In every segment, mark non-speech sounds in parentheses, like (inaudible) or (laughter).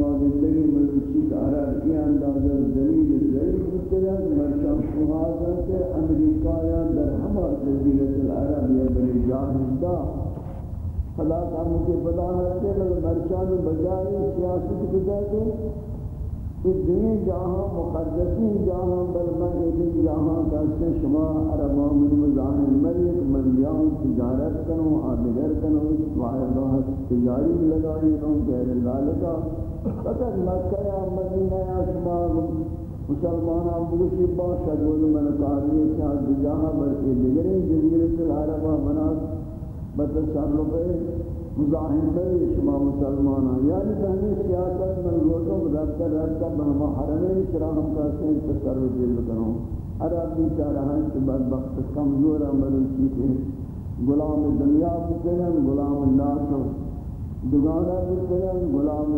شما زندگی ملوچی کا عرب کی اندازہ دلیل ضعیف ہوتے ہیں۔ مرشان شہازہ کے امریکہ یا در ہمہ جزیرت العرب یا بلی جاہدہ خدا کا مجھے بدا ہے کہ مرشان بجائے سیاست بجائے کہ دین جہاں مقدسین جہاں بل من ایک جہاں کہتے ہیں شما عربا من مزاہر ملیک من بیاؤں تجارت کنو آدگر کنو واحد راحت تجاری لگائی رہوں غیر ذالکا۔ فقط مکہ یا مدینہ یا شما مسلمان بلوشی باشد و من قابلی شاہد جہاں بلکہ دیگرین جزیرت العربہ منات بتصرف مزاحم بری شما مسلمان یعنی بہنی سیاست من روزوں ربتا ربتا بہما حرمی سرا ہم کہتے ہیں، تصرف دل کروں ہر آدمی چاہ رہا ہے کہ بدبخت، کمزور عمل چیتے غلام دنیا بکرن غلام اللہ تو دوبارہ بکرن غلام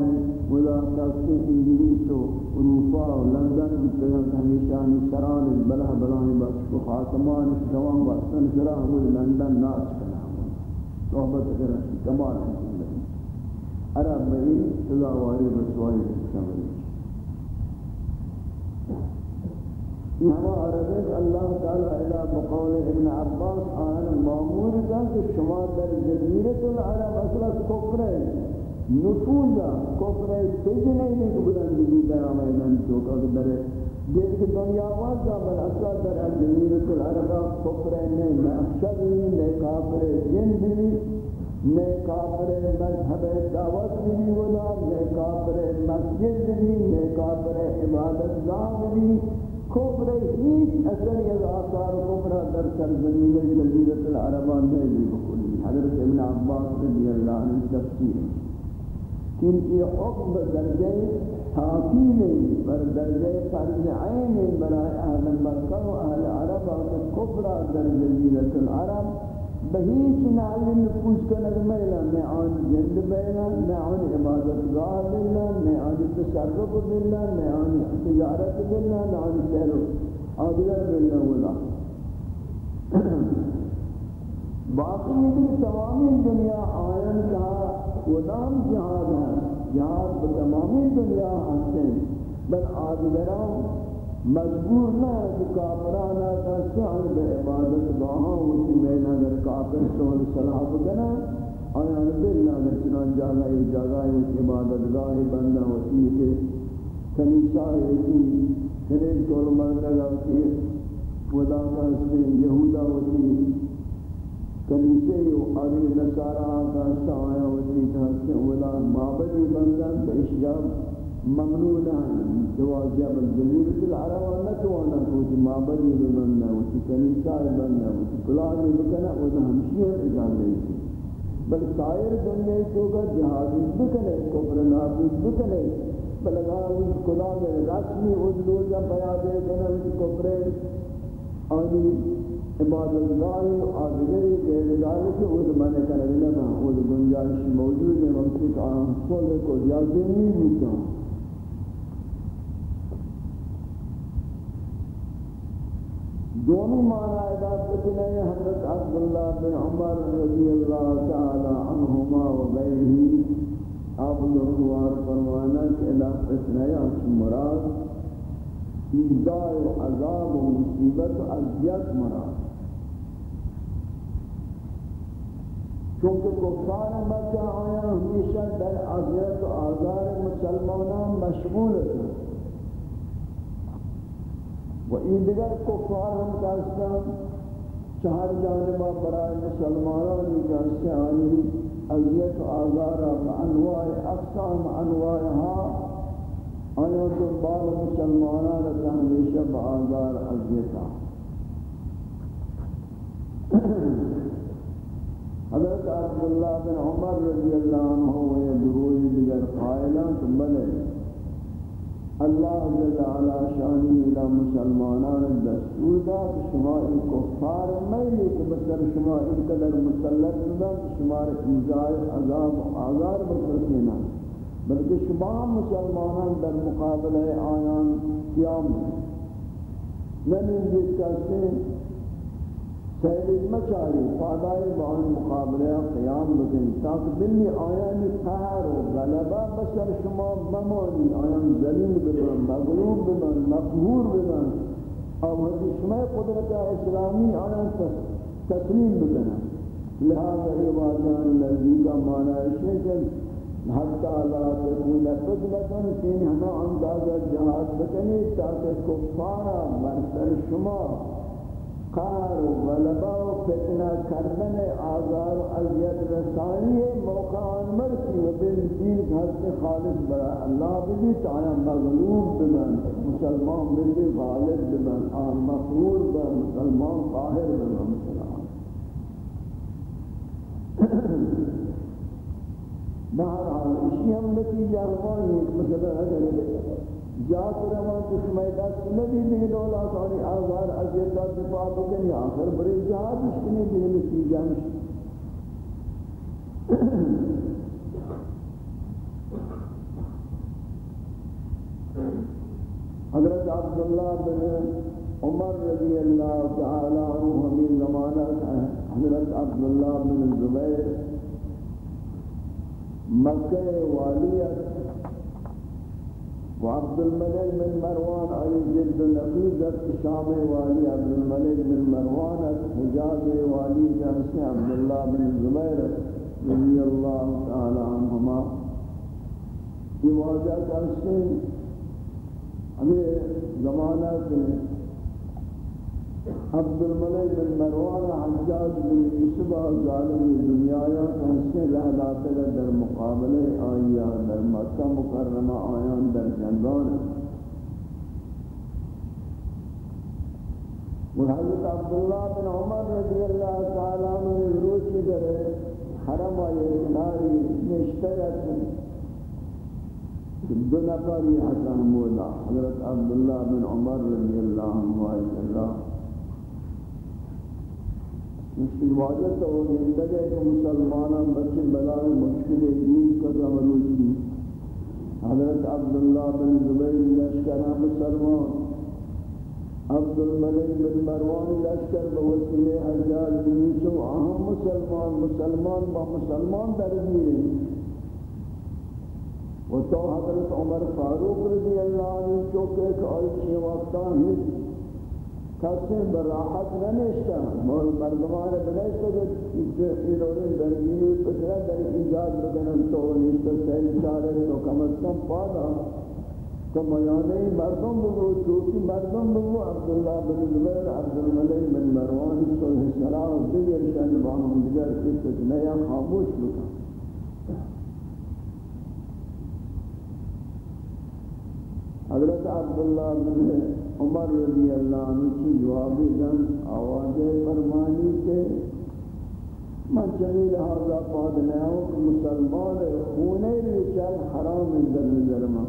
ولا کاستے انگلیس و اروپا و لندن بکرن ہمیشہ نشران بلہ بلائیں بس کو خاتمان دوام وقتن سرا ہم لندن ناس کنا صحبت کریں کمال زندگی عرب میں سزا واری رسوائی شامل یہ عرب اللہ تعالی الى بقول ابن عباس آن مامور کا کہ شما در جزیرت العرب اصلا کفر ہے نفوذا کفر ہے سجن نہیں کہ بلندگی در آمیدن چوکا کہ در جس کی دنیا واضح بل اصلا در جزیرت العرب کفر ہے نحشر نہ کافر جن بھی نہ کافر مذہب دعوت بھی ولا نہ کافر مسجد بھی نہ کافر عبادت گاہ بھی کفر ہیچ اثر از آثار کفر در سرزمین جزیرت العربان میں بھی بکلی حضرت ابن عباس رضی اللہ عنہ تفسیر. کیونکہ حکم درجہ حاکیم بر درجہ فرض عین برائے اہل مکہ و اہل عرب و کفر در جزیرت العرب بہیچ نعلی نفوس کا نظمیلا نہ آن جند بینا نہ آن عبادت گاہ بلنا نہ آن تصرف بلنا نہ آن تجارت بلنا نہ آن سہر آدگر بلنا ولا۔ (coughs) باقی یہ تمامی دنیا آئین کا ودام جہاد ہے، جہاد بتمامی دنیا ہنسیں بل آدگران مجبور نہ ہے کہ کافرانہ کا شان بے عبادت گاہاں اسی میں اگر کافر سول صلاح بکنا آیا باللہ اگر چنان جاگا یہ جاگا ہے عبادت گاہ بندہ ہوتی ہے کنیسہ ہوتی کنیس کول مرگا ہوتی خدا کا اسے یہودہ ہوتی کنیسے و آدھی نصارہ کا آیا اسی ہوتی کہ ولا معبدی بندہ بشجاب ممنوعا جواز جبل جزيرة العرب نتوانا كوتي معبدي بمنا وتي كنيسة بمنا وتي كلاد بكنا وده همشيه إجازة بل سائر دنیا کو کا جہاد بکنے کفر نابود بکنے بل اگر اس خدا میں رسمی ادلو جا بیا دے کنا اس کفر. آنی عبادت گاہی آدھگری غیر ذالک اس مانے کرنے لگا اس گنجائش موجود ہے وقت کا کل کو یا دینی ہوتا دونوں معنی ادا کرتے حضرت عبداللہ بن عمر رضی اللہ تعالی عنہما و غیرہی آپ لوگوار فرمانا کہ ادا کرتے ہیں مراد ایداء و عذاب و مصیبت و عذیت مراد۔ چونکہ کفار مکہ آیا، ہمیشہ در عذیت و آزار مسلمانان مشغول ہیں و این دیگر کفار ہم کہتے چہر جانبہ برای مسلمانانی کہتے ہیں آنی اذیت و آزارہ بانواع اقسام انواعها آیا دنبال مسلمانان رکھا ہمیشہ بآزار اذیتا (coughs) حضرت عبداللہ بن عمر رضی اللہ عنہ و یہ دروئی دیگر قائلان تو بلے اللہ جل علا شانی الى مسلمانان دستور دا شما این کفار میلی که بسر شما این قدر مسلط دا شما ایزای عذاب و آزار بسرسینا بلکہ شما مسلمانان در مقابل آیان قیام نمین جس کہتے سیل مچاری پادائی بان مقابلہ قیام بکن تاکہ بلی آیانی قہر و غلبہ بسر شما ممانی آیان ذلیل ببن مغلوب ببن مقهور ببن اور حدی شما قدرت اسلامی آیان تسلیم بکن لہذا عبادان لذی کا معنی ہے کہ حتی لا تکون فتنة کہ ہمیں اندازہ جہاد بکنی تاکہ کفارا برسر شما قهر و غلبہ و فتنہ کردن آزار و عذیت رسانی موقع مرسی و بین دین حضرت خالص برا اللہ بھی تعالی مغلوب بمن، مسلمان بھی غالب بمن، آن مغرور بمن، مسلمان قاہر بمن، مسلمان. (coughs) بہرحال، اسی ہم نتیجہ ہماری مثلا اگر جات رمان دشمن دست نبی بھی دولا سانی آزار عزیز کا دفاع بکنی آخر بری جہاد اشکنی بھی نتیجہ مشکل حضرت عبداللہ بن عمر رضی اللہ تعالی عنہ ہمیں زمانہ حضرت عبداللہ بن زبیر، مکہ والیت وعبد الملك بن مروان أي جلد النقيد شام والي عبد الملك بن مروان حجاز والي جنس عبد الله بن زبير رضي الله تعالى عنهما في واجہ کا ہمیں زمانہ سے عبد الملک بن مروان حجاج بن عصبہ ظالم دنیا یا کہنسے رہلات در مقابلے آئیا در مکہ مکرمہ آیان در جنگان اور حضرت عبداللہ بن عمر رضی اللہ تعالیٰ عنہ روچی در حرم آئے، کناری نشترت دو نفری حسن مولا، حضرت عبداللہ بن عمر رضی اللہ عنہ مشکل واجہ تو وہ زندگی کہ مسلمانان بچے بلائے مشکل دین کا زمروچی حضرت عبداللہ بن زبیر لشکر مسلمان عبد الملک بن مروان لشکر بوسیلے حجاج بن یوسف اہم مسلمان مسلمان با مسلمان درگیر و تو حضرت عمر فاروق رضی اللہ عنہ چوکے کہ آئی چھ وقتاں ہی کسی براحت ننشتا مول مردمان بنیشتا کہ ایلوری درگیری پترہ در ایجاد بکنن تو نشتا سیل چارے تو کم از کم پادا. تو میانے مردم بگو چوکی مردم بگو. عبداللہ بن زبیر، عبدالملک بن مروان، صلح السلام دیگر شن باہم دیگر کسی نیا خاموش بکن حضرت عبداللہ بن عمر رضی اللہ عنہ کی جواب دن آواز فرمانی کے من چنی لہذا پاد نیاؤں کہ مسلمان خونے ریچل حرام در نظر میں۔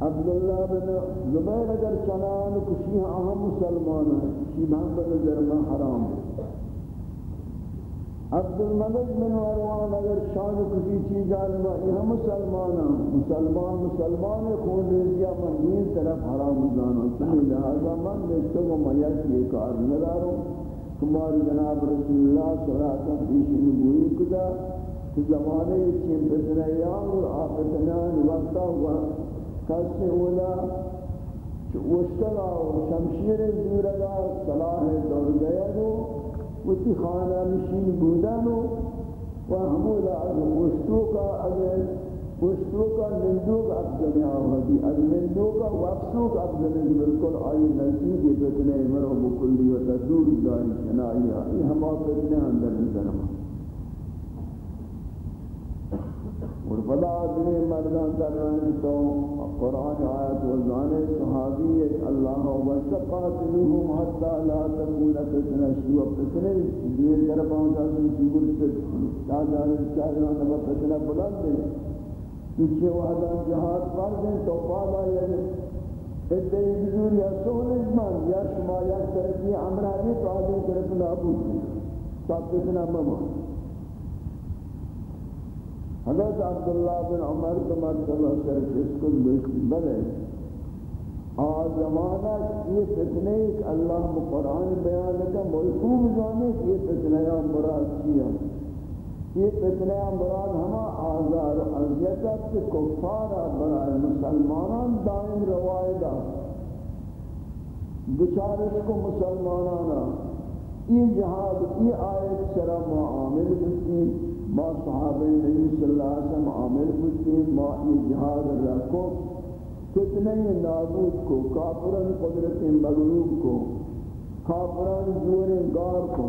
عبداللہ بن زبیر اگر چنان کشی اہم مسلمان ہے شیبان بن نظر میں حرام ہے۔ عبد الملک بن مروان اگر شان کسی چیز عالمہ یہ مسلمان ہیں مسلمان مسلمان خون ریزیا من دین طرف حرام جانا چلی لہذا من دیکھتے کو میت یہ کار ندارو تمہاری جناب رسول اللہ صلی اللہ علیہ وسلم پیش نبوئی کدا کہ زمانے چین فتنیان اور آفتنیان وقتا ہوا کسی اولا وشتگا و شمشیر زورگا صلاح دور گیا دو وتی خانہ نشین بودانو و ہمولا از وشتو از وشتو کا نندو کا دنیا آوازی از نندو کا وقتو کا دنیا. بالکل آئی نزدیک فتنے مرو بکلی و تدور داری شنائی آئی ہما فتنے اندر نظرمان اور بلا آدمی مردان کر رہے تو قرآن آیت و زانے صحابی اللہ و سقاتلوہم حتی لا تکون فتنہ شیوہ فتنہ دیر طرف آنکہ سن چیگر سے تاجان چاہیان و فتنہ بلند دیں پیچھے وحدہ جہاد پر دیں تو پالا یہ ادھے بزور یا سہل ازمان یا شما یا طرفی عمرہ بھی تو آدھے طرف نابود سب فتنہ ممان حضرت عبداللہ بن عمر کا مرتبہ سر جس کو بلے آج زمانہ یہ فتنے کہ اللہ قرآن بیان لگا ملکوم جانے یہ فتنہ مراد کیا یہ فتنہ یا مراد ہما آزار عذیتت کفارہ برای مسلمانان دائم روائدہ بچارش کو مسلمانانا یہ جہاد، یہ آیت سرا معامل بستی ما صحابہ نبی صلی اللہ علیہ وسلم عامل بستی ما یہ جہاد رکھو؟ فتنہ نابود کو؟ کافران قدرت مغلوب کو۔ کافران زور گار کو۔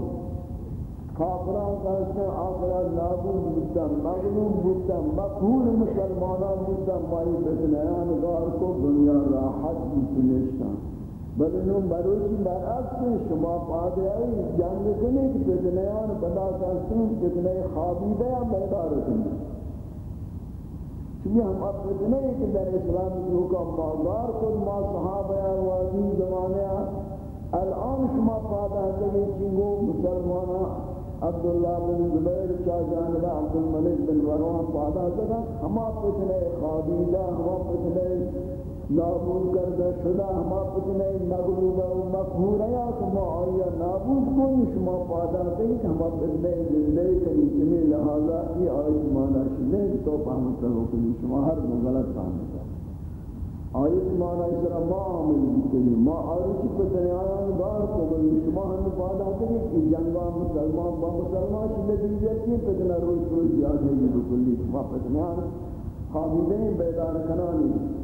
کافران کہتے ہیں آخران نابود بودتا مغلوب بودتا مقہور مسلمانان بودتا مائی فتنیان گار کو دنیا راحت بودتا بل انہوں مروچی برعکس شما پادے آئی، جنگ کنے کہ فتنیان بدا کرتے ہیں فتنے خوابی دیا بیدار کرنے چونکہ ہم اب فتنے کہ در اسلام کی حکم مازار خود ما صحابہ واضی زمانے الان شما پادہ ہے چنگو مسلمانان عبداللہ بن زبیر چا جانبہ عبدالملک بن وروان پادا سکا ہما پتنے خادیدہ ہما پتنے نابود کردہ شدہ ہما پتنے مغلوبہ و مقہورہ یا کما آیا نابود کن شما پادا سکا ہما پتنے زندے کنی چمی لہذا یہ آیت مانا شدہ تو پہمت لہو کنی. شما ہر مغلط پہمت آیت مانا اسرا ما عمل بکنی ما آیت پر دنیایان دار کو بل شما ہم پادا کریں کہ جنگا مسلمان، با مسلمان کی نتیجہ کی فتنہ روز روز یاد ہے یہ بکلی شما فتنیان خواہدیں بیدار کنانی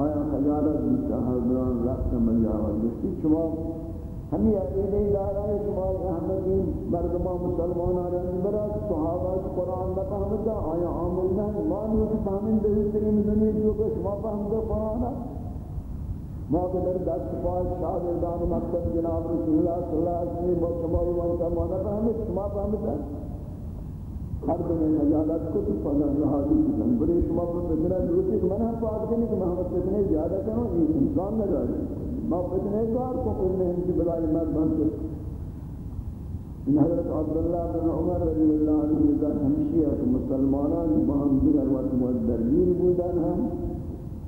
آیا خجالت بیتا حضران رقص مجاور بستی شما ہمیں عقیدہ دارا ہے شما احمدی مردمان مسلمان آرہن برا صحابہ قرآن نہ فهمتا آیا عامل نہ مانی کی فهمن دے ترین دنیا جو کہ شما فهمتا قرآن ما کے در دست پاس شاگردان مکتب جناب رسول اللہ صلی اللہ علیہ وسلم شما وانتا مانا فهمت شما فهمتا ہر دن نجالت کو تو فضل رہادی کی بڑے شما پر فتنہ ضرورت ہے کہ منہ پاک کرنے کہ محمد فتنے زیادہ کرو یہ انسان نہ جائے۔ ما فتنے دار کو کرنے ہیں کہ بلائی مرد بنتے ان حضرت عبداللہ بن عمر رضی اللہ عنہ کا ہمشی ہے کہ مسلمانان بہم دیگر وقت مدرگیر بودن ہم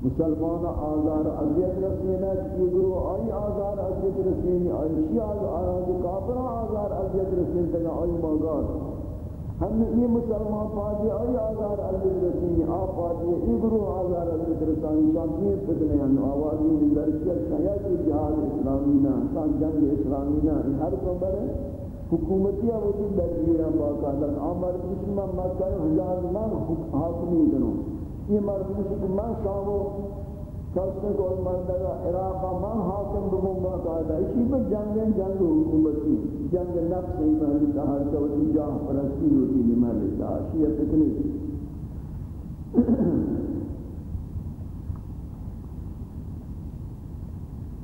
مسلمان آزار عذیت رسینا کی گروہ آئی آزار عذیت رسینی آئی شیعہ آزار کافر آزار عذیت رسینا آئی مغار ہم یہ مسلمان پاجی آئی آزار علیہ رسیم آپ پاجی یہ گروہ آزار علیہ رسانی شاکیر فتنے ہیں، آوازی نگر کیا شاید جہاد اسلامی نا سان جنگ اسلامی نا ہر کمبر ہے حکومتی وجود درگیرہ باقاعدہ آمر مسلمان، مکہ، حجاز من حاکمی کنو یہ مرد مسلمان شامو کسی کو مردگا عراق من حاکم بمون باقاعدہ اسی پر جنگ جنگ حکومتی جنگ نفس ایمان تحر توتی جاہ پرستی ہوتی لمن تحر شیعہ فتنی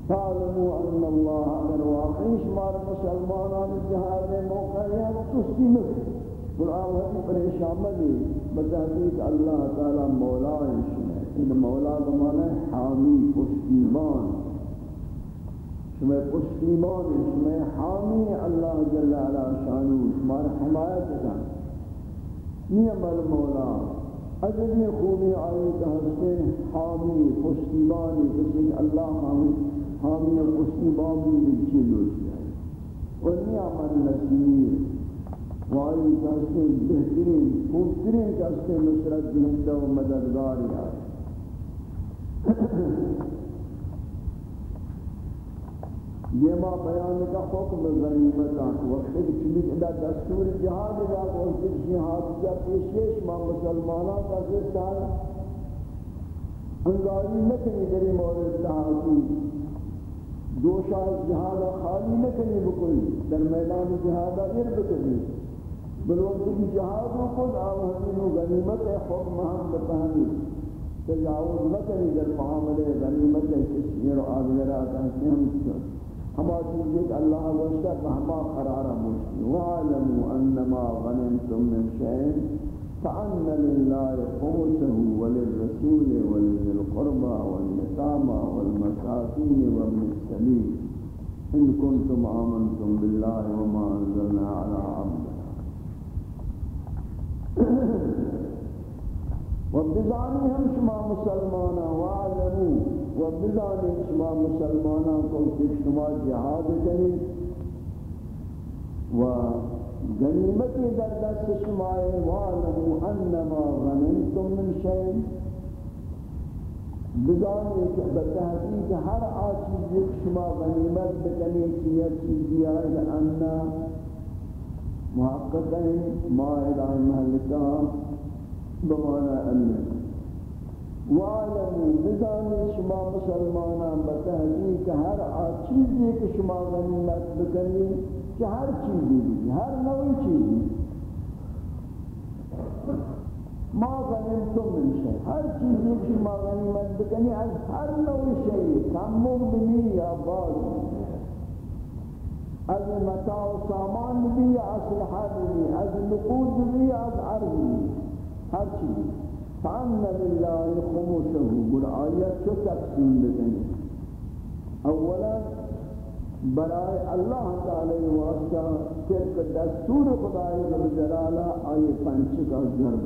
تعلموا ان الله اگر واقعی شمار مسلمانان جہاد موقع یا تستی میں قرآن حدیث پریشان مدی بتحقیق اللہ تعالی مولا شمار ان مولا بمانا حامی پشتیبان. شما پشتیبان، شما حامی اللہ جل علا شانو شما حمایت کن نیم المولا اگر یہ خوبی آئی کہ ہستے حامی پشتیبانی کسی اللہ حامی حامی و پشتیبان بھی بچی لوٹی ہے اور نیم النسیر وائی کہتے بہترین خوبترین کہتے نصرت دہندہ و مددگاری آئی یہ ما بیان کا حکم غنیمت کا وقت کہ چلی ادا دستور جہاد یا کوئی جہاد یا پیشش ما مسلمانوں کا سال انگاری نہ کنی دری مورد تحاکی دو شاہ جہاد خالی نہ کنی بکلی در میدان جہاد غیر بکلی بلوقت کی جہاد کو آوہدین و غنیمت حکم ہم بتانی تجاوز نہ کریں در معاملے غنیمت کسی اور آدھگرہ کہتے ہیں ہما چیزیں کہ اللہ وشتہ فہما قرارا مجھتی وَعَلَمُوا أَنَّمَا غَنِمْتُم مِّن شَيْءٍ فَأَنَّ لِلَّهِ خُمُسَهُ وَلِلرَّسُولِ وَلِذِي الْقُرْبَى وَالْيَتَامَى وَالْمَسَاكِينِ وَابْنِ السَّبِيلِ إِن كُنتُمْ آمَنتُم بِاللَّهِ وَمَا أَنزَلْنَا عَلَىٰ عَبْدِنَا و بزانی ہم شما مسلمانا وعلمو و بزانی شما مسلمانا کو کہ شما جہاد کنی و غنیمتی در دست شمائے وعلمو انما غنمتم من شئیم بدانی کہ بتحقیق ہر آچیز ایک شما غنیمت بکنی چیئے چیزی آئے انا محققین مائل آئے محلتا بمانا اللہ وعلمو بدانی شما مسلمانان بتحقیق ہر آچیز ایک شما غنیمت بکنی کہ ہر چیزی بھی ہر نوی چیزی. ما غنیمتم من شئی ہر چیزی کی ما غنیمت بکنی از ہر نوی شئی کمم بمی یا باز. از متاع سامان بھی یا اصلحہ بھی از نقود بھی از عرض بھی ہر چیزی فعن للہ خموشہ گل آیت چو تقسیم بکنی؟ اولا برائے اللہ تعالی واسطہ صرف دستور خدای رب جلالہ آئی پنچ کا ضرب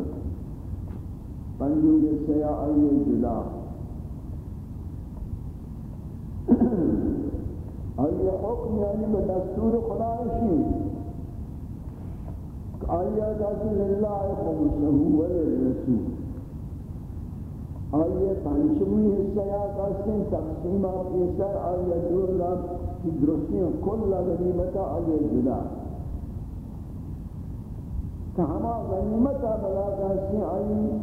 پنجور سیا آئی جدا. (clears throat) آئی حکم یعنی بدستور خدای شی آئی للہ خمسہ وللرسول آئیے پنچمی حصہ یا کسن تقسیمہ پیسر آئیے دور رب کی درستیوں کل غنیمتا آئیے جدا؟ کہ ہما غنیمتا بلا کسن آئیے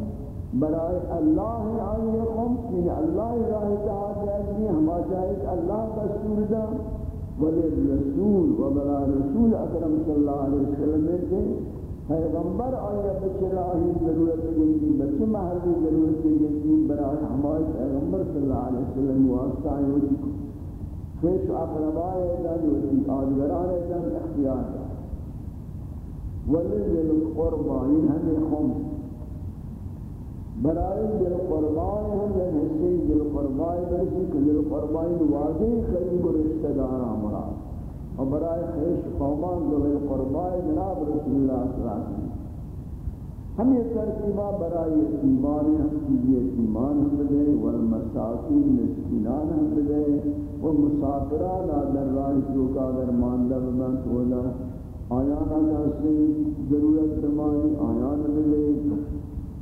برائے اللہ آئیے خم یعنی اللہ راہ تحاد جائزی یعنی ہما چاہیے اللہ دستور دا ولی رسول و برائے رسول اکرم صلی اللہ علیہ وسلم کے پیغمبر آیا بچے راہی ضرورت گئی بچے محلی ضرورت گئی برای ہمارے پیغمبر صلی اللہ علیہ وسلم واسطہ آئے ہوتی خیش اقربائے دن ہوتی آدگران دن اختیار دا ولی دل قربا ہمیں خم برای دل قربائے ہم جن حصے دل قربائے برسی کہ دل قربائے واضح قریب رشتہ دارا مراد اور برائے خیش قومان ذوی قربائے جناب رسول اللہ صلی اللہ علیہ وسلم۔ ہم یہ ترتیبہ برائے ایمان ہم چیزی ایمان ہم دے، والمساکین مسکنان ہم دے ومسافران در راہ چوکا در ماندہ بمن تولا آیانا کسی ضرورت فرمائی آیانا دے۔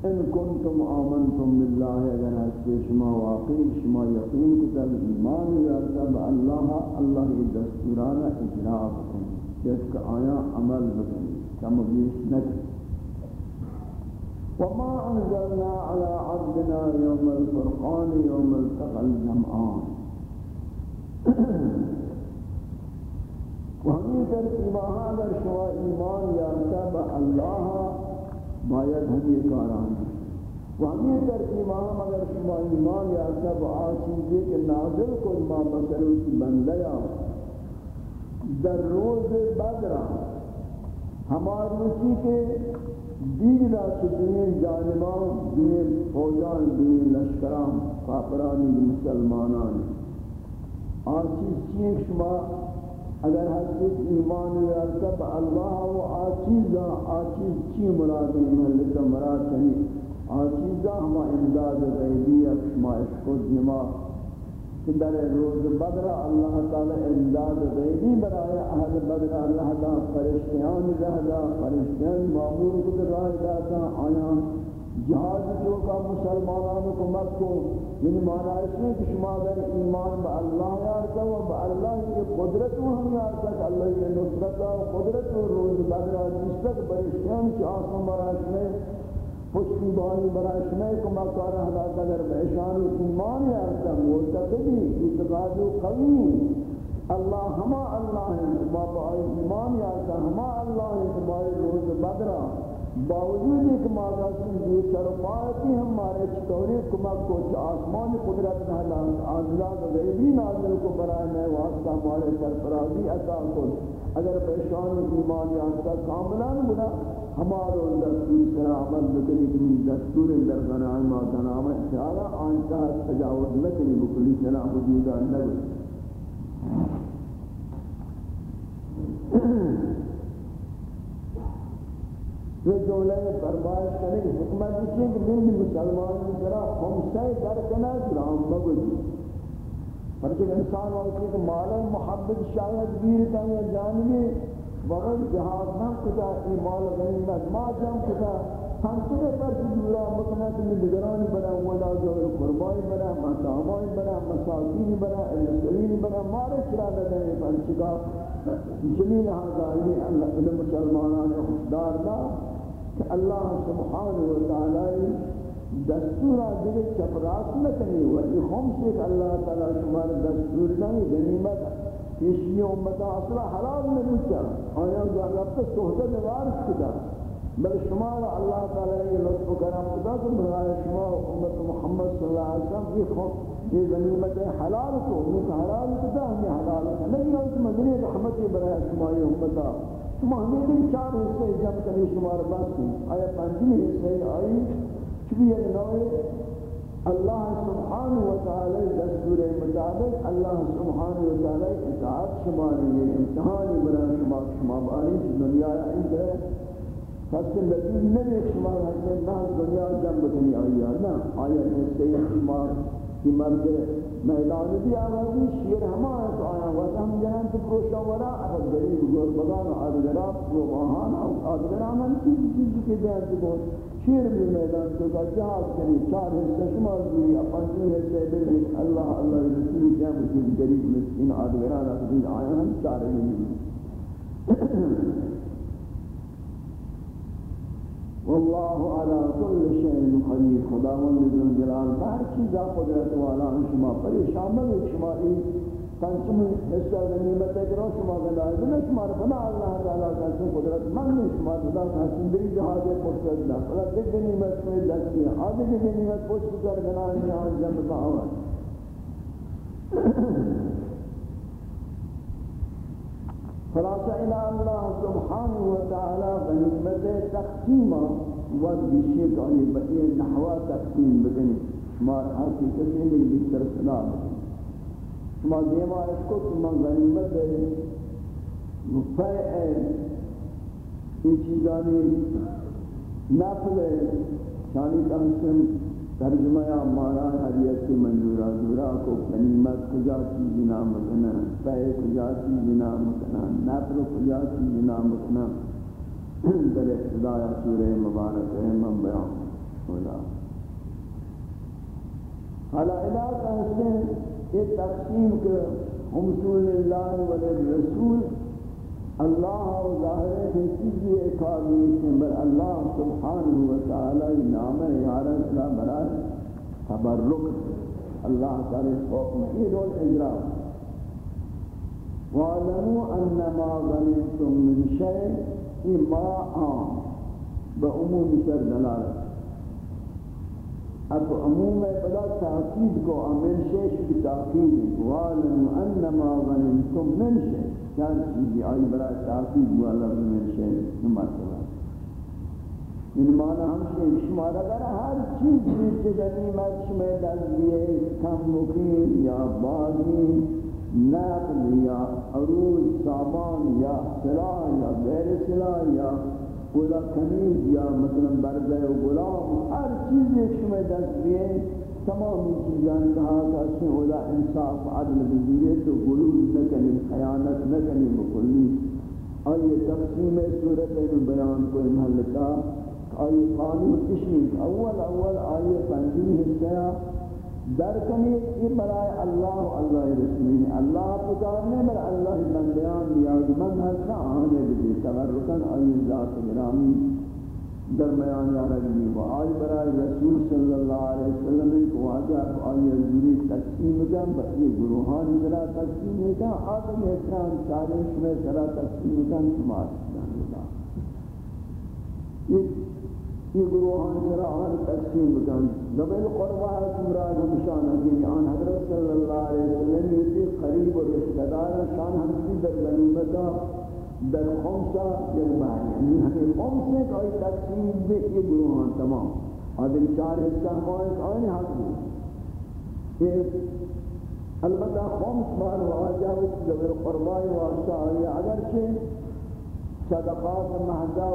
إن کنتم آمنتم باللہ اگر حسن شما واقعی شما یقین کتب ایمان یارتب اللہ اللہ دستورانا اجرا بکن جس کا آیا عمل بکن کم بیش نکن. وما أنزلنا على عبدنا يوم الفرقان يوم التقى الجمعان. (coughs) وهمي ترتیبها اگر شما ایمان یارتب اللہ باید ہم یہ کاران و ہمیں ترتیبہ اگر شما ایمان یا سب آسیزے کے نازل کو ما بسرو کی بندیا در روز بدرہ ہماری روچی کے دیگر چکنے جانبان دین فوجان دین لشکران کافرانی مسلمانان۔ آسیز چیئے شما اگر حضرت ایمان یارتب اللہ و آچیزا آچیز چی مراد ایمان محلتا مراد کنی آچیزا ہما امداد غیبی اکشما اشکد نما کہ در روز بدر اللہ تعالی امداد غیبی برای اہل بدر اللہ تعالی فرشتیان رہدا فرشتیان معمول کتر راہ داتا آیان۔ جہاد جو کا مسلمانان کو مت کو یعنی مانا اس میں کہ شما اگر ایمان با اللہ یارتا و با اللہ کی قدرت و ہم یارتا کہ اللہ کی نصرت و قدرت و روز بدرہ جس تک برشتیان کی آسم براش میں پشتی بانی براش میں کو مکار حضرت اگر بحشان و ایمان یارتا موتقدی اتقاد و قوی. اللہ ہما اللہ ہے بابا ایمان یارتا ہما اللہ ہے تمہارے روز بدرہ باوجود ایک مادہ سے یہ شرفاتی ہمارے چطوری کمک کو چا آسمان قدرت نحلان آزاد غیبی نازل کو برائے میں واسطہ ہمارے سرفرازی عطا کو۔ اگر پیشان ایمان یانتا کاملان بنا ہمارو دستور سر عمل بکلی کنی دستور در غنائم ما دنام احسیارا آنچہ تجاوز لکنی بکلی سنا وجودا نگو یہ جملہ فرمائش کرنے کی حکمت اسی کہ دن مسلمان کی طرح ہم سے در کنا گرام بگوی بلکہ انسان ہوتی کہ مالا محبت شاید گیر کا یا جانبی وغیر جہاز نہ کتا ایمال غنیمت ما جام کتا ہنسنے پر دورا مکنت میں دگرانی بنا ولا جو قربانی بنا مطامانی بنا، مساکین بنا المسلین بنا، مارے چرا لدے پنچکا جمیل حضاری اللہ مسلمانان خدار دا اللہ سبحانہ وتعالی دستور دیگر چپراس نہ کریں ولی ہم سے اللہ تعالی شمار دستور نہیں غنیمت پیشی امتا اصلا حلال نبوتا آیا جو اللہ پر صحبت نوارس کتا بل شما اللہ تعالی یہ لطف کرم کتا تو برای شما امت محمد صلی اللہ علیہ وسلم یہ خود یہ غنیمت حلال کو یہ حلال کتا ہمیں حلال نہیں ہے کہ مدنی رحمت برای شما یہ امتا شما ہمیں چار حصے جب کنی شما رباس کی آیا پنجمی حصے آئی چکی ایک نوے اللہ سبحانہ وتعالی دستور مطابق اللہ سبحانہ وتعالی اطاعت شماری یہ امتحانی برای شما شما باری دنیا ہے فصل لذیذ نبی شما ہے نہ دنیا جنب کنی آیا نا آیا ہے شما کی مرد میدان بھی آوازی شیر ہمارا ہم جنان تو پروشا ورا اگر غریب گور بگان آدگراب وہ وہانا آدگرام چیز چیز کے جہاں سے بہت شیر بھی میدان تو کا جہاز کریں چار حصہ شمال بھی اپن تین حصہ بھی اللہ اللہ رسول کیا مجھے گریب مسکین آدھگران اپنی آیا ہم چار حصہ والله على كل شيء قدير. خدا من ذل جلال ہر چیز قدرت والا شما پریشان شما این پنچم حصہ غنیمت ہے کہ شما گدا ہے نہ شما بنا اللہ تعالی کا سو قدرت من نے شما خدا کا سن سندری جہاد فرصت نہ فلا دیکھ غنیمت میں دستی ہے آدھے کی غنیمت پوچھ کر گنا نہیں آج جب باوا خلاصہ الى اللہ سبحانہ وتعالی غنیمت تقسیم و بشیط علی بقیہ نحوہ تقسیم بدنی شما حقیقت میں بہتر سلام شما دیما اس کو تم غنیمت ہے مفع ہے یہ چیزانی نفل ہے شانی تحسن ترجمہ یا مانا حریت کی منظورہ دورا کو غنیمت کجا چیز نام کنا فع کجا چیز نام کنا نفل کجا چیز نام کنا در ابتداء سورہ مبارک ہے من بیان۔ خدا حالا علاقہ حسن یہ تقسیم کے حمسول اللہ ولی رسول اللہ و ظاہر ہے چیزی اکاوی سے بر اللہ سبحانہ وتعالی نام یارت لا برای تبرک، اللہ تعالی حکم ای رول اجرا وَعَلَمُوا أَنَّمَا غَنِمْتُم مِّن شَيْءٍ إِمَّا آمْ بَعُمُومِ سر دلالت۔ اب عموم بلا تاکید کو امن شیش کی تاکید وعلم انما غنمتم من شیء چار یعنی چیزی آئی بلا تاکید والا من شیء نمارتبہ ان یعنی معنی ہم سے شمار اگر ہر چیز کی غنیمت شمار دزدیے کم مقیم یا بازی، نقل یا عروض سامان یا سلاح یا غیر سلاح یا کولا کنیز یا مثلا برده و غلام ہر چیز ایک شما دست بیئے تمام چیزان کہا کہ اس میں اولا انصاف، عدل بزیرے تو غلول نکنی خیانت نکنی مکلی آئیے تقسیم صورت میں بیان کو محلتا آئیے قانون اشنی اول اول آئیے پنجی حصہ در کنی یہ برای اللہ و اللہ رسولی اللہ پکارنے بر اللہ بندیان نیاز من حسنا آنے بھی تبرکن، آئی ذات گرامی درمیان یا رجلی و آئی برای رسول صلی اللہ علیہ وسلم کو واجہ آئی حضوری تقسیم کن بسی گروہان ذرا تقسیم کن آدم اکرام چارش میں ذرا تقسیم کن شمار یہ یہ گروہان سرا آن تقسیم بکن. دبل قربہ مراد ہمشان ہے آن حضرت صلی اللہ علیہ وسلم یہ قریب و رشتہ دار شان ہمشی در غنیمتا در خمسہ یلمانی یعنی ہمیں خمسے کا ایک تقسیم دے یہ گروہان تمام. آدم چار حصہ ہمارے آنے حق دی یہ البتہ خمس بار واجہ دبل قربہ واسطہ آئی اگرچہ صدقات محضہ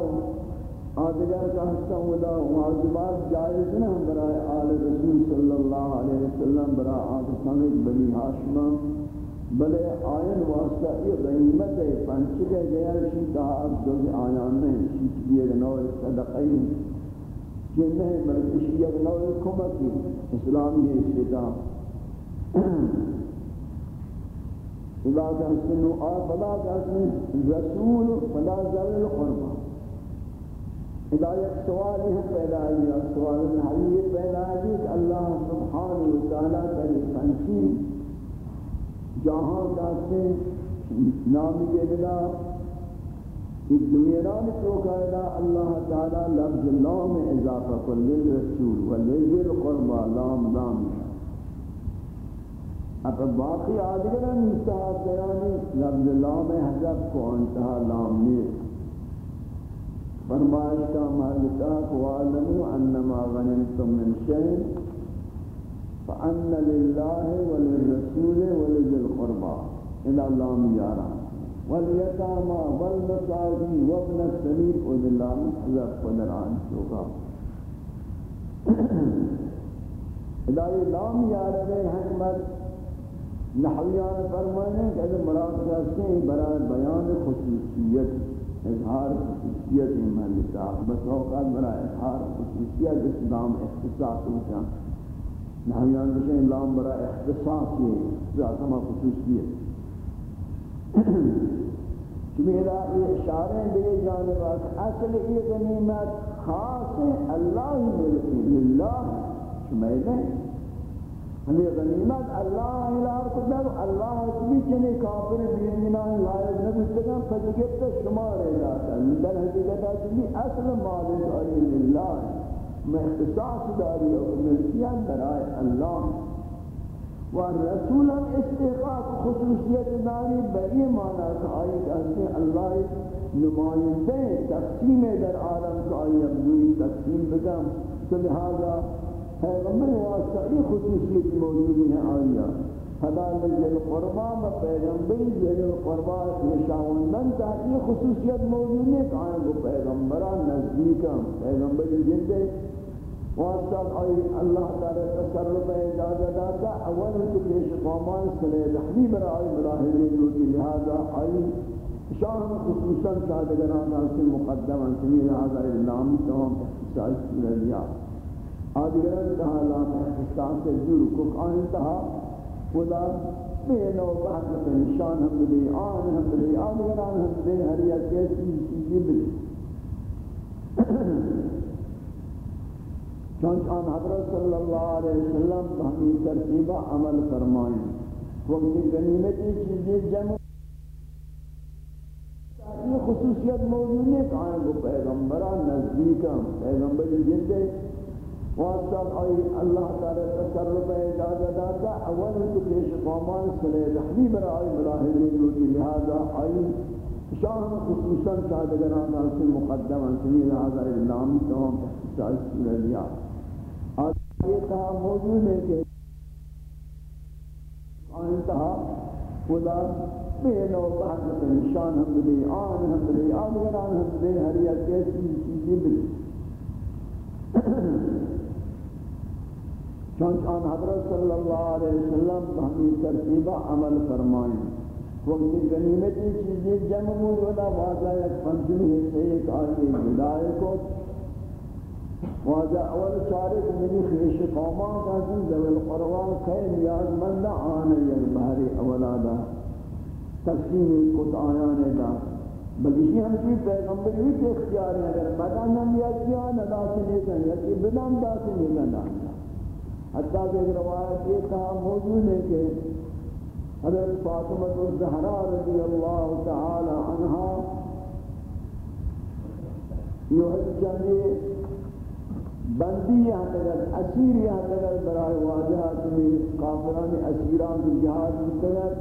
آدگر کا حصہ ودا واجبات جائز نہ برائے آل رسول صلی اللہ علیہ وسلم برا آد سمجھ بنی ہاشمہ بلے آئین واسطہ یہ غنیمت ہے، پنچ کے گیا شی کہا جو آیان نہیں شی یہ نو صدقین کہ نہیں بلکہ شی یہ نو کمکی اسلامی استدام خدا کا حسن اور خدا کا حسن، رسول، خدا ذل القربہ۔ خدا ایک سوال ہے پیدا ہے سوال ہے پیدا ہے کہ اللہ سبحانہ و تعالی کا تنظیم جہاں داستے نام کے بنا اس دنیاران تو قائدہ اللہ تعالی لفظ لام اضافہ کر للرسول ولذل قربا لام لام۔ اب باقی آدھگران انتہا کرانی لفظ لام حضب کو انتہا لام نیت فرمائش کا مالکہ وعلموا انما غنمتم من شيء فأن لله وللرسول ولذي القربى إلى الله مجارا واليتامى والمساكين وابن السبيل وذي الله حذف قدران شوقا إلهي لام يارا رہے حکمت، نحویان فرمانے کہ اگر مراد کرتے ہیں برای بیان خصوصیت۔ اظہار خصوصیت ملکہ بس اوقات برای اظہار خصوصیت اسلام اختصاص ہوتا نحویان بشیں لام برا اختصاص کی ذات ہما خصوصیت میرا یہ اشارے بے جانب اصل یہ غنیمت خاص اللہ ملکی للہ شمیلے ہمیں غنیمت اللہ الہار کو دو اللہ اتنی چنے کافر بیرینہ لائد نبستگا فجگت شمار جاتا ہے در حقیقت چلی اصل مالک علی للہ میں اختصاص داری اور ملکیت برائے اللہ۔ و رسول ہم استحقاق خصوصیت داری بری مانا کہ آئی کہتے ہیں اللہ نمائندے تقسیم در عالم کا آئی ابنوی تقسیم بکم۔ تو لہذا پیغمبر واسطہ یہ خصوصیت موجود ہے آئیہ خدا لجل قربا و پیغمبر جل قربا نشاوندن تا یہ خصوصیت موجود ہے کہ آئیں وہ پیغمبران نزدیکم پیغمبر جل واسطہ آئی اللہ تعالی تصرف اجازت داتا اول تو پیش قومان سنے رحمی برا آئی ملاحظی لوٹی لہذا آئی۔ شاہ خصوصا شاہدگران آسی مقدم انسانی لہذا نامی تمام احساس سورہ لیا آدگران کہا لام احساس سے جور کو انتہا خدا بین و بحث نشان ہم دے، آن ہم دے آدگران ہم دے، ہر یک کیسی چیزی بلی چونچ آن حضرت صلی اللہ علیہ وسلم ہمیں ترتیبہ عمل فرمائیں۔ وقت غنیمتی چیزیں جمع یہ خصوصیت موجود ہے کہ کہاں وہ پیغمبران نزدیکم پیغمبر جندے واسطہ آئی اللہ تعالی تصرف اجازت داتا، اول تو پیش قومان صلی رحمی برای ملاحظی لوٹی لہذا آئی شاہ خصوصاً شاہدگران سے مقدم انسانی لہذا نامی تمام احتساج سورہ لیا۔ آج یہ کہا موجود ہے کہ انتہا خدا بین و بحث نشان ہم دے آن ہم دے آدگران ہم دے ہر یک کیسی چیزیں بھی چونچ آن حضرت صلی اللہ علیہ وسلم ہمیں ترتیبہ عمل فرمائیں۔ وقت غنیمتی چیزیں جمع موجودہ واضح ایک پنجمی حصے، ایک آئی بدائے کو۔ واجہ اول چارے کہ میری خیش قومان کا سن ذوی القربان خیر نیاز مند آنے یک بہری اولادا تقسیم کت آیانے دا بلکہ ہم کی پیغمبر ہی کے اختیار ہیں، اگر بدن ہم یا کیا ندا سے نہیں یا کہ بدن دا سے نہیں کہنا حتیٰ کہ ایک روایت یہ کہا موجود ہے کہ حضرت فاطمہ الزہرا رضی اللہ تعالی عنہ یہ حجہ بندی یہاں تک، اسیر یہاں تک برائے واجہ تمہیں کافران اسیران کی جہاز مستقر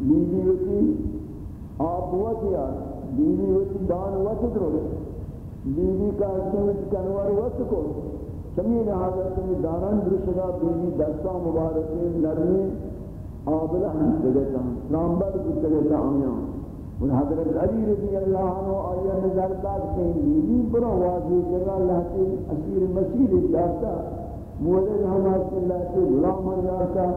بیوی ہوتی، آپ ہوتی ہے بیوی ہوتی، دان ہوتی کرو بیوی کا حسن کنور ہوتی کو سمی لہذا تمہیں دانان درشگا بیوی دستا مبارکی نرمی آبلہ مستقر نامبر مستقر آمیاں اور حضرت علی رضی اللہ عنہ آیا نظر داد کہیں بیوی برا واضح جگہ اللہ کے اسیر مسیح جاتا، مولد ہم حضرت اللہ کے غلام جاتا۔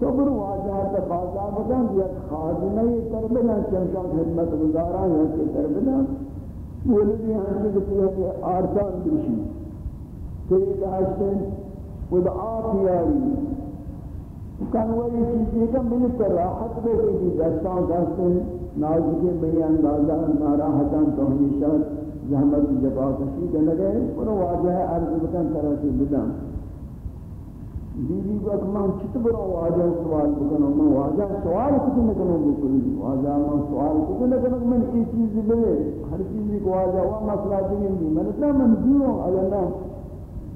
تو بر واجہ تقاضا بدن یا خادمہ تر بنا چمشان خدمت گزارا یا کہ تر بنا مولوی ہاں کی کہ آرزان بشی کہ داشتن خود آپ یاری کنوری چیزی کا ملک راحت بے کی دستان دستن نازکی بی اندازہ ناراحتان تو ہمیشہ زحمت جبا کشی کے لگے اور واجہ عرض بکن طرح سے بدن بیوی کو کہ میں چت برا واجہ سوال بکنو میں واجہ سوال کچھ نہ کروں بکلی واجہ میں سوال کچھ نہ کروں میں یہ چیز بلے ہر چیز کو واجہ وہ مسئلہ دیں گی میں نے میں دیوں اگر نہ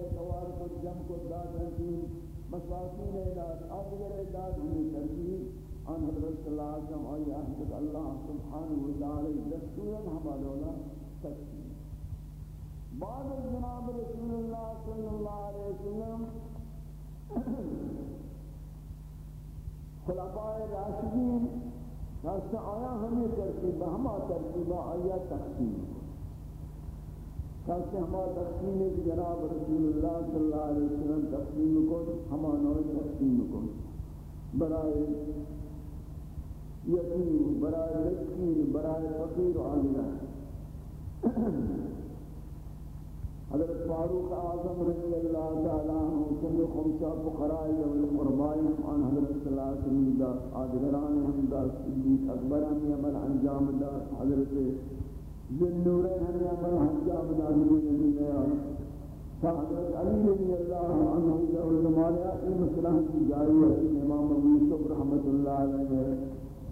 ایمان اتوار کو جم کو داد رہتی مساکین داد آدگر داد ہمیں ترتیب ان حضرت صلی اللہ علیہ وسلم آئی احمد اللہ سبحانہ وتعالی دستورا حمالونا تکتی بعد جناب رسول اللہ صلی اللہ علیہ وسلم خلفاء راشدین راست آیا ہمیں ترتیب ہما ترتیب آیا تقسیم راست ہما تقسیم جناب رسول اللہ صلی اللہ علیہ وسلم تقسیم کو ہما نوع تقسیم کو برائے یتیم برائے مسکین برائے فقیر و عالیہ حضرت فاروق اعظم رضی اللہ تعالی عنہ سن خمسہ فقراء و القرباء عن حضرت صلی اللہ علیہ وسلم دا آدگران ہم دا صدیق اکبر ہم عمل انجام دا، حضرت جن نورے ہمیں عمل حجہ منازلی نبی میں آئی فحضرت علی رضی اللہ عنہ جاؤ زمانہ یہ مسئلہ کی جاری ہے امام ابو یوسف رحمت اللہ علیہ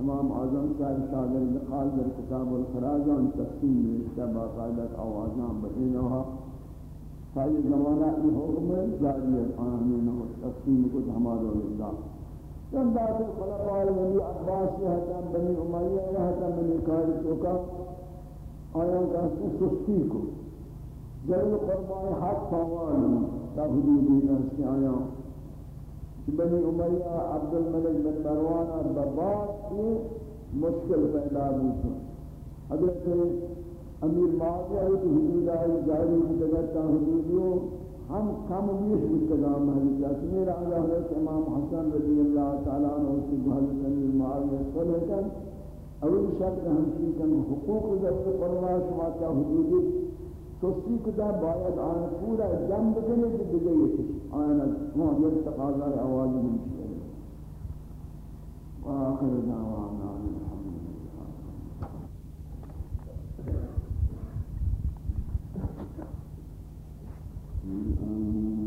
امام اعظم صاحب شاگر نقال در کتاب الخراجان تقسیم نوشتہ باقاعدہ آوازاں بینہا ساری زمانہ یہ حکم جاری ہے۔ آمین و تقسیم کو ہمارا اللہ چند باتیں خلفاء النبی عباس یہ حتم بنی امیہ یہ حتم بنی کاری تو کا آیاں کا سستی کو۔ جل قربان حق فاوان تا حدودی نرسی آیاں بنی امیہ عبد الملک بن مروان اور بباد کی مشکل پیدا ہوئی حضرت امیر معاویہ کی حدود آئی جاری مدگتا حدودیوں ہم کم بیش مستقام محلی جاتی میرا آجا حضرت امام حسن رضی اللہ تعالیٰ عنہ سے حضرت امیر معاویہ صلح کن اول شرط ہمشی کن حقوق ذات قرآن شما کا حدودی توسی کتا باید آن پورا جنب کنه که دیگه یکی آن ما یک تقاضا آواز میشه و آخر دعوانا ولكن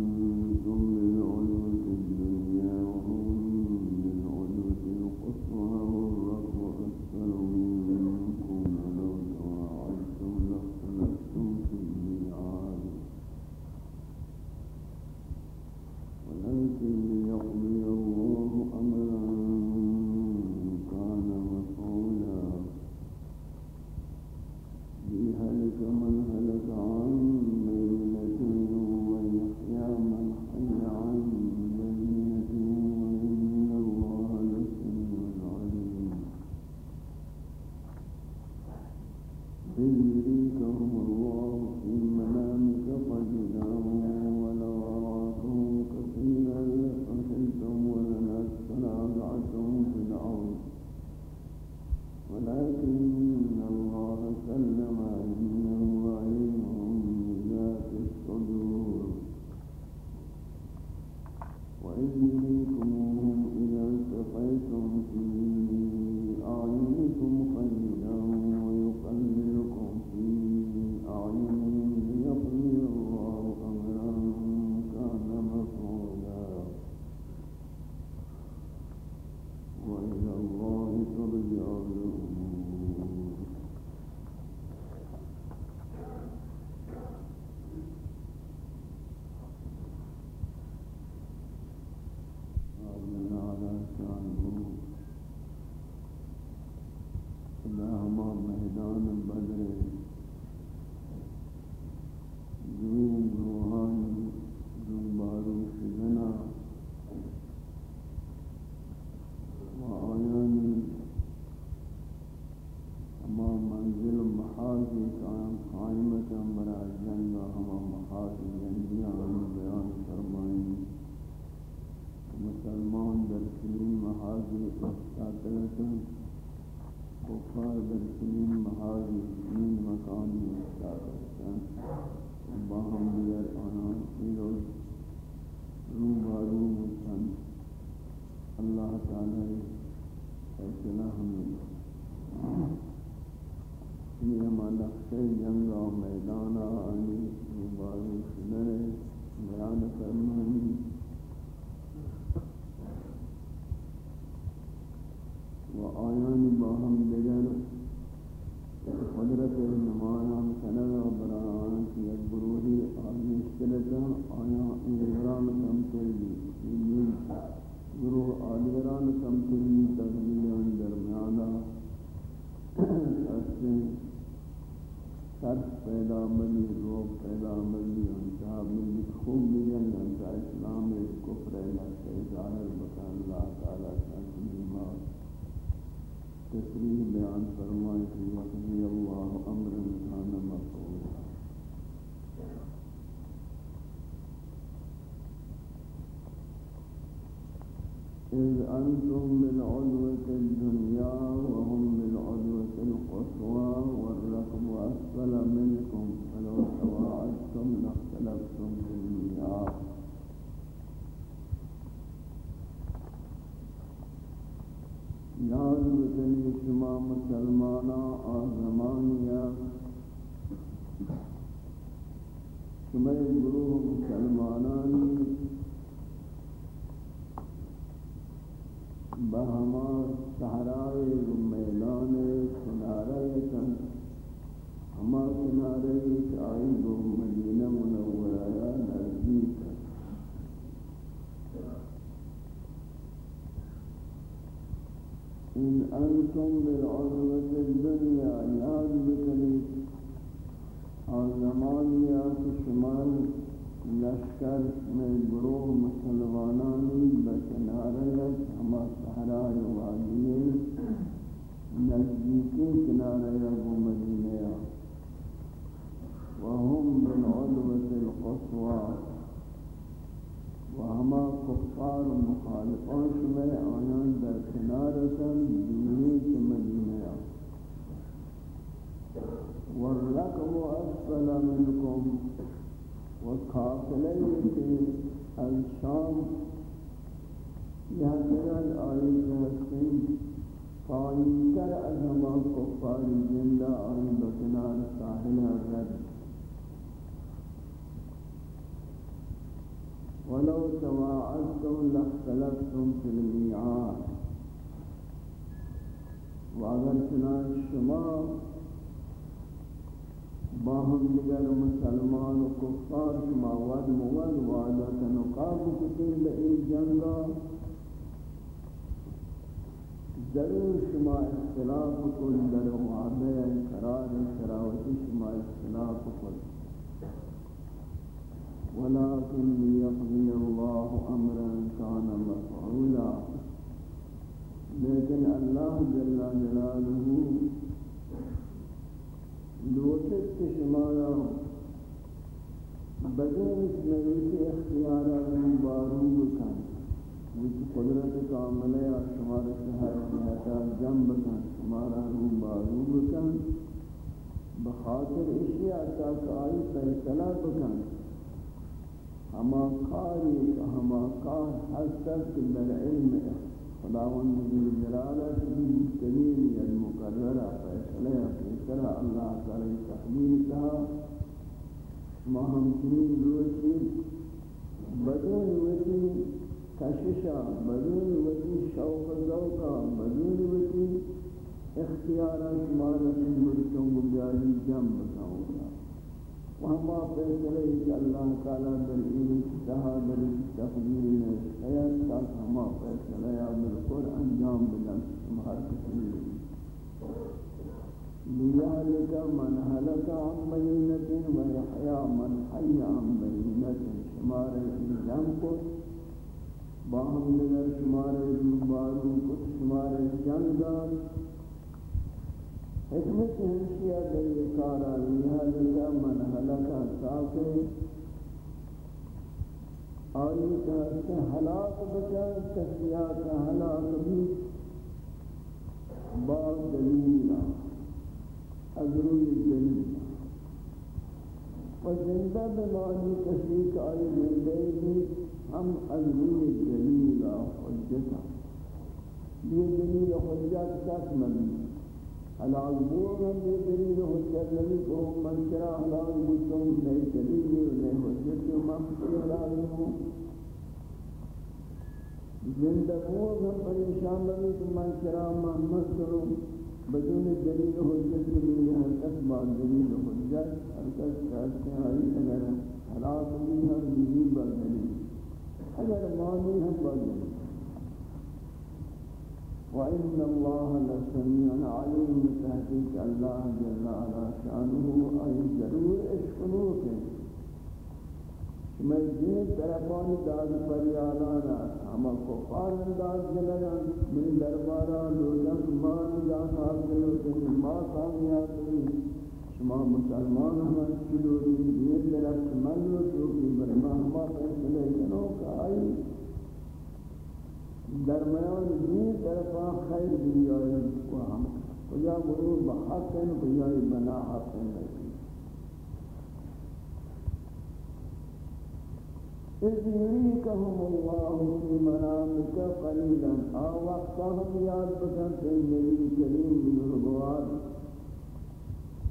تصریح بیان فرمائے کہ وقضی اللہ أمر انسان مفعولا. إذ أنتم بالعدوة الدنيا وهم بالعدوة القصوى والركب أسفل منكم فلو تواعدتم لاختلفتم. مسلمانا آزمانیا شما گروہ مسلمانانی بہما سہرائے میدان کنارے کن ہما کنارے چائی گو مدینہ منورہ نزدیک ان انتم الدنيا الدنیا یاد بکنی اور زمانیات شمال لشکر میں گروہ قبل منكم وقافلين الشام. لهذا الآية الحسين قائمتر أزما كفار الجنة آئی بکنار ساحل الرد. ولو تواعدتم لاختلفتم في الميعاد. وأگر چنان شما باہم دیگر مسلمان و کفار شما ود مواد وعدا تنقاب کتن بئی جنگا ضرور شما اختلاف کل در وعدہ قرار شراوتی شما اختلاف کل ولكن ليقضي الله امرا كان مفعولا. لیکن اللہ جل جلالہ لوٹت کے شمارا بدون اس نویت اختیارات بارو بکن. وچ قدرت کاملے اور شمارا شہر نیتا جم بکن. شمارا رو بارو بکن. بخاطر اشیاء تاک آئی فیصلہ بکن. ہما کاری ہما کار حد تک در علم خداوند جلالہ کی دلیل المقررہ فیصلہ طرح اللہ تعالی تحلیل کہا مہم ترین روشی بدون وتی کششا بدون وتی شوق ذوقا بدون وتی اختیارات مارا مرتوں بیاری جم بتاؤں گا۔ وہما فیصلے کہ اللہ تعالی در این کہا در تقدیر میں حیات تاک ہما فیصلے یا بالکل انجام بدن ہر کسی لذلك من هلك عن بينة ويحيى من حي عن بينة شمار الإسلام کو باہم دیگر شمار المبارو کو شمار جنگار حکمت ہمشیہ در کارا لذلك من هلك ساکر آئی کہ ہلاک بچا تسیات ہلاک بھی با دلیلہ از روی دلیل و زندہ بمانی کسی کا آئی زندہ بھی ہم از روی دلیل حجتا یہ دلیل حجت تک ملی حلال بور ہم یہ دلیل حجت نبی کو من کرا حلال بودتوں نئی دلیل نئی حجت مخصوص حلال ہوں زندہ بور ہم پریشان نبی کو من کرا محمد کروں بدون دلیل حجت کے لیے ہر کس بعد دلیل حجت، ہر کس کہتے ہیں اگر حرام بھی ہم دلیل بھی بدلی اگر مانی ہم بدلی وإن الله لسميع عليم تحقيق الله جل على شانه أي ضرور اشكروك میں دین طرفان داد پریالانا ہما کفار انداز جلیا من دربارا لوجک مان جان حاصل ہوتے ما کامیاب ہوئی شما مسلمان ہمیں چلو دین طرف من لو جو کہ برما ہما فیصلے کنو کا آئی درمیان دین طرفا خیر دنیا کو ہم کجا مرور بحق ہیں کجا بنا حق ہیں إذ يريكهم الله في منامك قليلا أو وقتهم ياد بكن في النبي الكريم من الغوار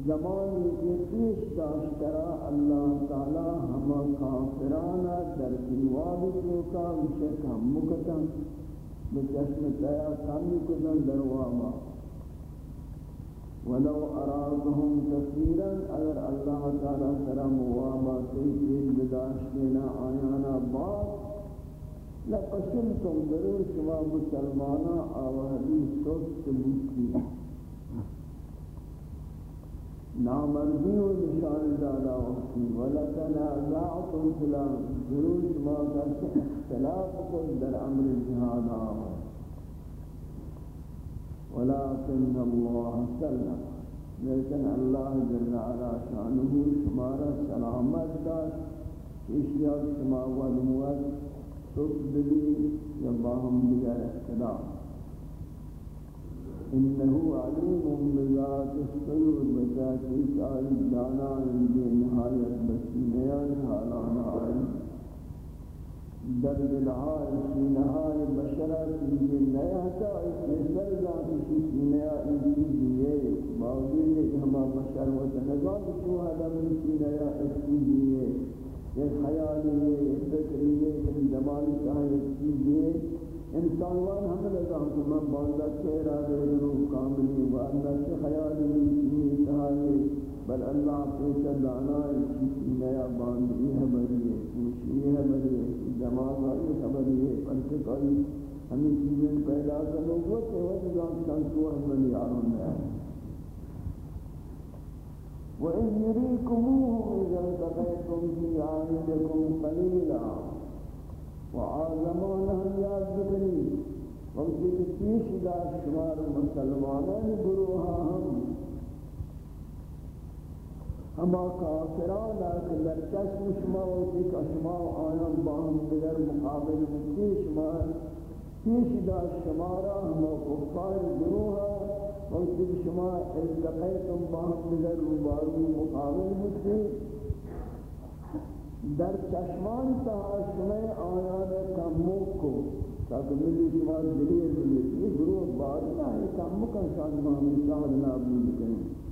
زمانی کے پیش داشترا اللہ تعالی ہما کافرانا در کنواب چوکا وشک ہم مکتن بچشم تیا کامی کتن دروابا ولو ارادهم كثيرا، اگر اللہ تعالی کرم وابا تیجیل بداشتنا آیانا بعد لقسمتم ضرور شما مسلمانا آوہدی سوست بوکی نامردی و نشان دادا وقتی ولکنازعتم فلان ضرور شما کرتے اختلاف کو در امر جہاد آوہ. ولكن الله سلم. لیکن اللہ جل علا شانہ شمارا سلامت دار. اشیاء شما ولموت تقبلی یا باہم دیگر اختلاف انه عليم بذات الصدور بذات سائل دانا اندی نہایت بسینیان حالانا علم در دلهای سینهای بشرت یہ نیا تا اس سر ذات کی سینیا ان دیے باوجود کہ ہم بشر و تنگات کو آدم سینیا اس دیے یہ خیال ہے یہ فکر ہے کہ زمان کا ہے دیے انسان وان ہم لگا کہ میں باندھا چہرہ دے رو کاملی و سے خیال ہے یہ بل اللہ پیسہ دانا ہے نیا باندھی ہے بری ہے خوشی ہے بری ہے جمال ہے خبری ہے پرچے کوئی ہمیں چیزیں پیدا کرو وہ تو وہ جان کان کو ہم یاروں میں وَإِذْ يُرِيكُمُوهُمْ إِذَا الْتَقَيْتُمْ فِي أَعْيُنِكُمْ قَلِيلًا وَعَظَمُونَهُمْ يَا وقتی کہ پیش دار شمار مسلمانان گروہا ہم ہما کافران کہ در چشم شما و دیکھ شما و آیان باہم دیگر مقابل مکی شما پیش دا شمارا ہما کفار گروہ و دیکھ شما التقیتم باہم دیگر روبارو مقابل مکی در چشمان تا شما آیان کموک کو تاکہ ملی شما دلیر ملی یہ گروہ بارنا ہے کموکا شاید محمد شاہد نابود کریں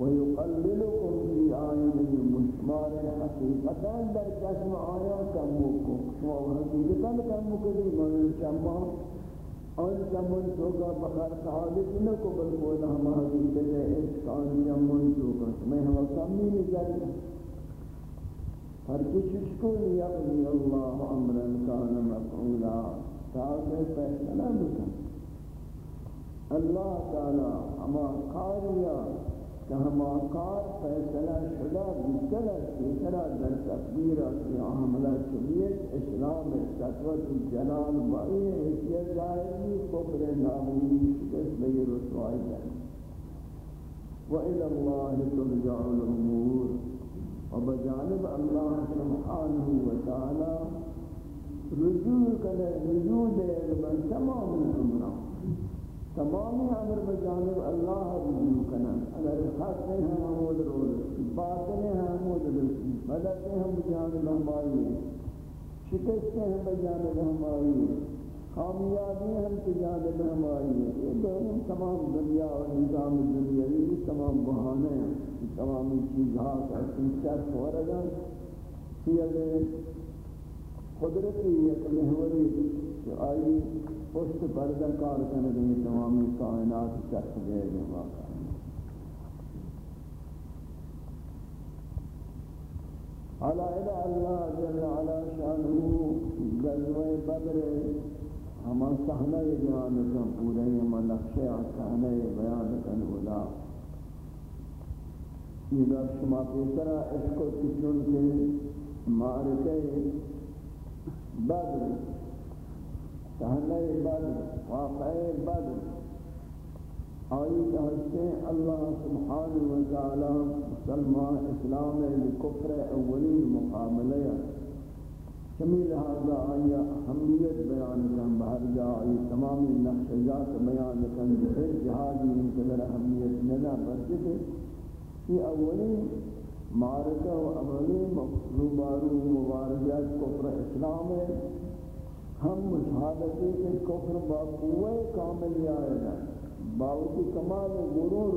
ويقللكم في آيان المشمار حقيقة در قسم آيان كموكم شما حقيقة كموكم دي من شما اور جمن چوکا بخار سعادت نہ کو بل بولا ہم حقیقت ہے اس کان جمن چوکا میں ہم کمی نظر ہر کچھ کو یقضی اللہ امرا کان مفعولا. تاکہ فیصلہ بکن اللہ تعالی ہما قاریہ تمام فیصلہ شدہ بیتلت بیتلہ در تقدیر کی عاملہ چلیت اسلام تقویت جلال بائی حیثیت دائمی کبر نامونی شکست بی رسوائی در وَإِلَى اللَّهِ تُرْجَعُ الْأُمُورِ. وبجانب اللَّهِ سبحانہ وتعالی رجوع کرے رجوع دے من تمام الامران تمامی امر بجانب اللہ رجوع کنن اگر حق ہے ہم عمود رو باطل ہے ہم عمود رسی مدد ہے ہم بجانب ہماری شکست ہے ہم بجانب ہماری کامیابی ہم بجانب ہماری یہ دونوں تمام دنیا اور نظام دنیاوی تمام بہانے ہیں۔ تمام چیز ہاتھ ہے سنچر فورگا کہ قدرتی ایک محوری کہ آئی۔ پشت پردہ کار کرنے دیں تمامی کائنات چرخ دے دیں واقعا حالا الہ اللہ جل علا شانہو غزوہ بدر ہمان سہنہ بیان کن پورے ہمان نقشہ سہنہ بیان کن اولا. یہ در شما پیسرہ اس کو تچون کے مارکہ بدر. سہنہ بدر واقع بدر آئی کہتے ہیں اللہ سبحانہ وتعالی مسلمان اسلام لکفر اولی مقابلہ چمی لہذا آئی اہمیت بیان کن بہر جا آئی تمام نقشجات بیان کن بہر جہادی انتظر اہمیت ندا برچتے یہ اولی مارکہ و اولی مقصوبارو مبارجات کفر اسلام ہے۔ ہم مشاہدتی کہ کفر با قوہ کامل آئے گا باوجود کمال غرور